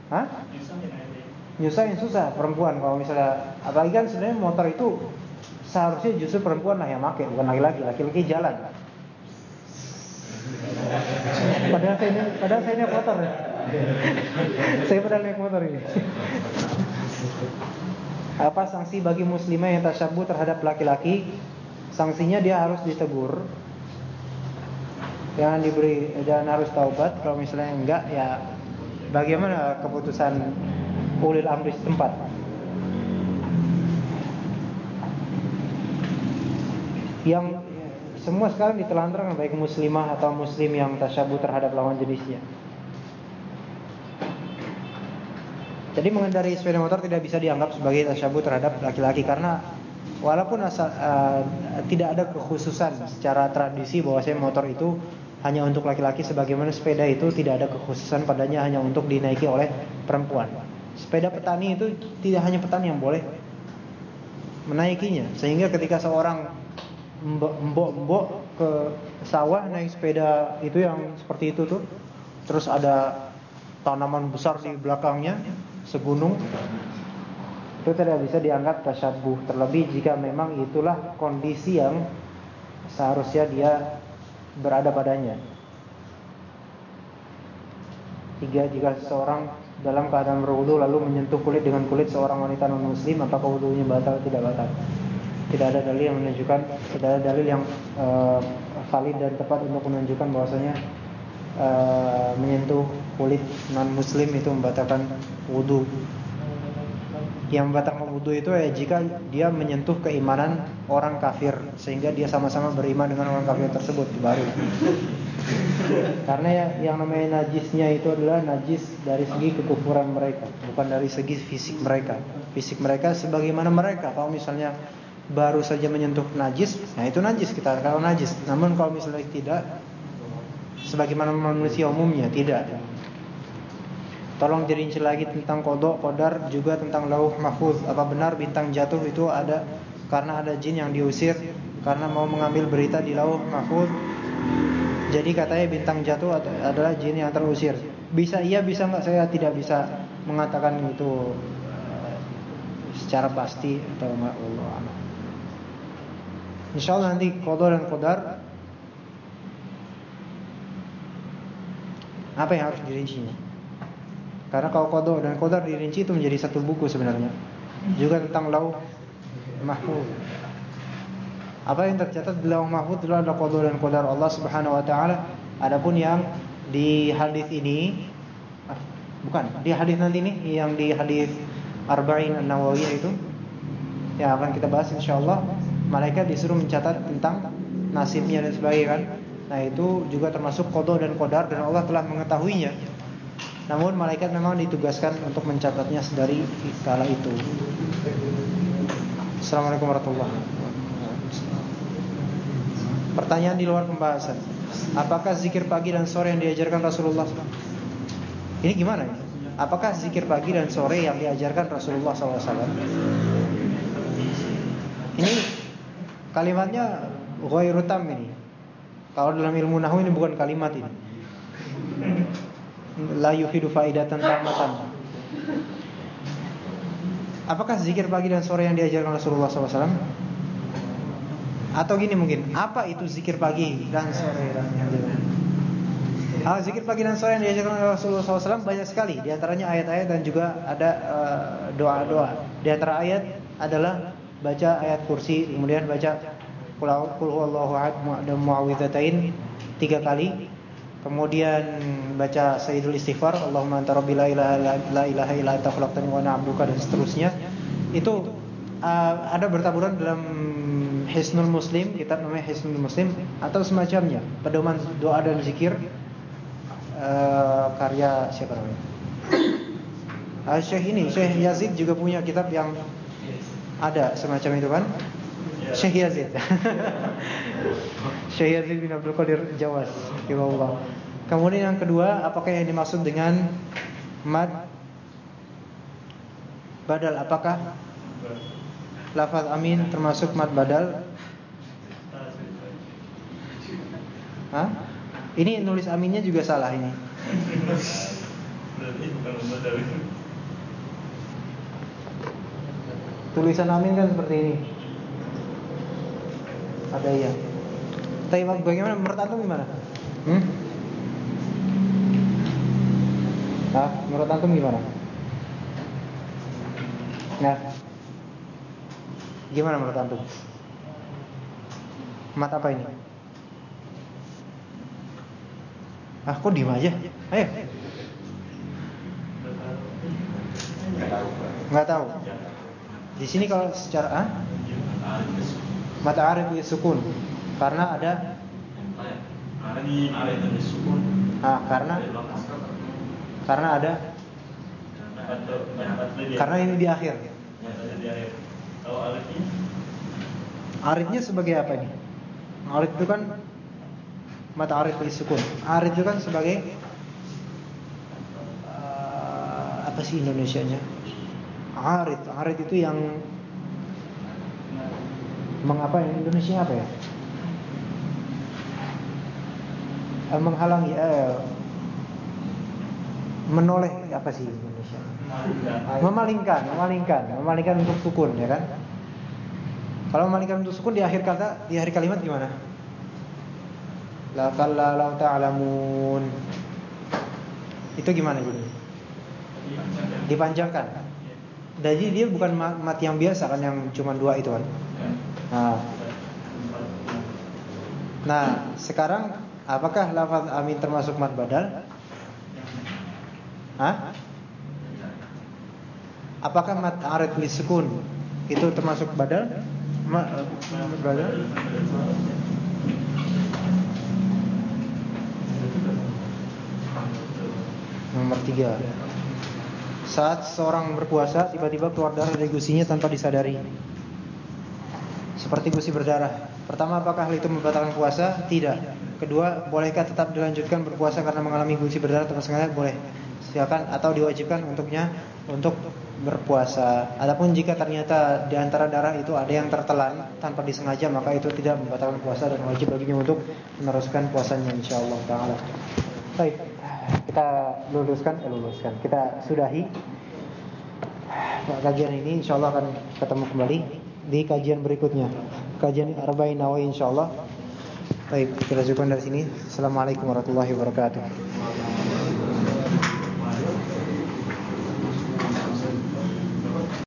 S1: Hah? Nyusahin susah perempuan kalau misalnya apalagi kan sebenarnya motor itu seharusnya justru perempuan lah yang pakai bukan laki-laki. Laki-laki jalan. Padahal saya ini padahal saya naik motor ya. saya padahal naik motor ini. Apa sanksi bagi muslimah yang tasyabuh terhadap laki-laki? Sanksinya dia harus ditegur. Jangan diberi dan harus taubat. Kalau misalnya enggak ya bagaimana keputusan ulil amri setempat? Yang semua sekarang ditelantarkan baik muslimah atau muslim yang tasyabuh terhadap lawan jenisnya. Jadi mengendarai sepeda motor tidak bisa dianggap sebagai tasyabuh terhadap laki-laki karena walaupun asal, uh, tidak ada kekhususan secara tradisi bahwa saya motor itu hanya untuk laki-laki sebagaimana sepeda itu tidak ada kekhususan padanya hanya untuk dinaiki oleh perempuan. Sepeda petani itu tidak hanya petani yang boleh menaikinya sehingga ketika seorang mbok-mbok ke sawah naik sepeda itu yang seperti itu tuh terus ada tanaman besar di belakangnya segunung itu tidak bisa dianggap tasyabuh terlebih jika memang itulah kondisi yang seharusnya dia berada padanya. Tiga, jika seseorang dalam keadaan berwudu lalu menyentuh kulit dengan kulit seorang wanita non muslim apakah wudunya batal atau tidak batal? Tidak ada dalil yang menunjukkan, tidak ada dalil yang uh, valid dan tepat untuk menunjukkan bahwasanya uh, menyentuh kulit non muslim itu membatalkan wudu yang membatalkan wudhu itu ya jika dia menyentuh keimanan orang kafir sehingga dia sama-sama beriman dengan orang kafir tersebut baru. Karena ya, yang namanya najisnya itu adalah najis dari segi kekufuran mereka, bukan dari segi fisik mereka. Fisik mereka sebagaimana mereka. Kalau misalnya baru saja menyentuh najis, nah itu najis kita kalau najis. Namun kalau misalnya tidak, sebagaimana manusia umumnya tidak. Tolong dirinci lagi tentang kodok, kodar, juga tentang lauh mahfuz. Apa benar bintang jatuh itu ada karena ada jin yang diusir karena mau mengambil berita di lauh mahfuz? Jadi katanya bintang jatuh adalah jin yang terusir. Bisa iya, bisa nggak? Saya tidak bisa mengatakan itu eh, secara pasti atau enggak Allah Insya Allah nanti kodor dan kodar apa yang harus dirincinya? Karena kalau kodok dan kodar dirinci itu menjadi satu buku sebenarnya. Juga tentang lau mahfud. Apa yang tercatat di lau mahfud adalah ada kodok dan kodar Allah Subhanahu Wa Taala. Adapun yang di hadis ini, bukan di hadis nanti ini, yang di hadis Arba'in An-Nawawiyah itu, yang akan kita bahas insya Allah. Malaikat disuruh mencatat tentang nasibnya dan sebagainya kan. Nah itu juga termasuk kodok dan kodar dan Allah telah mengetahuinya. Namun malaikat memang ditugaskan untuk mencatatnya sedari kala itu. Assalamualaikum warahmatullahi wabarakatuh. Pertanyaan di luar pembahasan. Apakah zikir pagi dan sore yang diajarkan Rasulullah? Ini gimana ya? Apakah zikir pagi dan sore yang diajarkan Rasulullah SAW? Ini kalimatnya ghairutam ini. Kalau dalam ilmu nahu ini bukan kalimat ini la yufidu faidatan tamatan. Apakah zikir pagi dan sore yang diajarkan Rasulullah SAW? Atau gini mungkin, apa itu zikir pagi dan sore yang Ah, zikir pagi dan sore yang diajarkan oleh Rasulullah SAW banyak sekali. Di antaranya ayat-ayat dan juga ada eh, doa-doa. Uh, Di antara ayat adalah baca ayat kursi, kemudian baca ahad dan tiga kali Kemudian baca Sayyidul Istighfar, Allahumma anta rabbi la ilaha la ilaha illa anta khalaqtani wa ana 'abduka dan seterusnya. Itu uh, ada bertaburan dalam Hisnul Muslim, kitab namanya Hisnul Muslim atau semacamnya, pedoman doa dan zikir uh, karya siapa namanya? Uh, Syekh ini, Syekh Yazid juga punya kitab yang ada semacam itu kan? Syekh Yazid. Syekh Yazid bin Abdul Qadir Jawas, Allah. Kemudian yang kedua, apakah yang dimaksud dengan mad badal? Apakah lafaz amin termasuk mad badal? Hah? Ini nulis aminnya juga salah ini. Tulisan amin kan seperti ini ada ya. Tapi bagaimana menurut antum gimana? Hmm? Nah, menurut antum gimana? Nah, gimana menurut antum? Mat apa ini? Ah, kok diem aja? Ayo. Nggak tahu. Di sini kalau secara ah? Mata arif sukun. Karena ada ah karena karena ada karena ini di akhir. Arifnya? Sebagai apa ini? Arif itu kan mata arif sukun. Arif itu kan sebagai uh, apa sih Indonesia-nya? Arif. Arif itu yang mengapa Indonesia apa ya? Eh, menghalangi eh, menoleh apa sih Indonesia? Memalingkan, memalingkan, memalingkan untuk sukun ya kan? Kalau memalingkan untuk sukun di akhir kata, di akhir kalimat gimana? La kalla la ta'lamun. Itu gimana jadi? Dipanjangkan. Jadi dia bukan mati yang biasa kan yang cuma dua itu kan. Nah, nah sekarang apakah lafaz amin termasuk mat badal? Hah? Apakah mat arid sukun itu termasuk badal? Ma, badal? Nomor tiga Saat seorang berpuasa Tiba-tiba keluar darah dari gusinya tanpa disadari Seperti gusi berdarah Pertama apakah hal itu membatalkan puasa? Tidak Kedua, bolehkah tetap dilanjutkan berpuasa Karena mengalami gusi berdarah tanpa sengaja? Boleh Silakan atau diwajibkan untuknya Untuk berpuasa Adapun jika ternyata di antara darah itu ada yang tertelan tanpa disengaja maka itu tidak membatalkan puasa dan wajib baginya untuk meneruskan puasanya insyaallah taala. Baik kita luluskan, eh, luluskan. Kita sudahi kajian ini insyaallah akan ketemu kembali di kajian berikutnya. Kajian Arba'in Nawawi insyaallah. Baik, kita cukupkan dari sini. Assalamualaikum warahmatullahi wabarakatuh.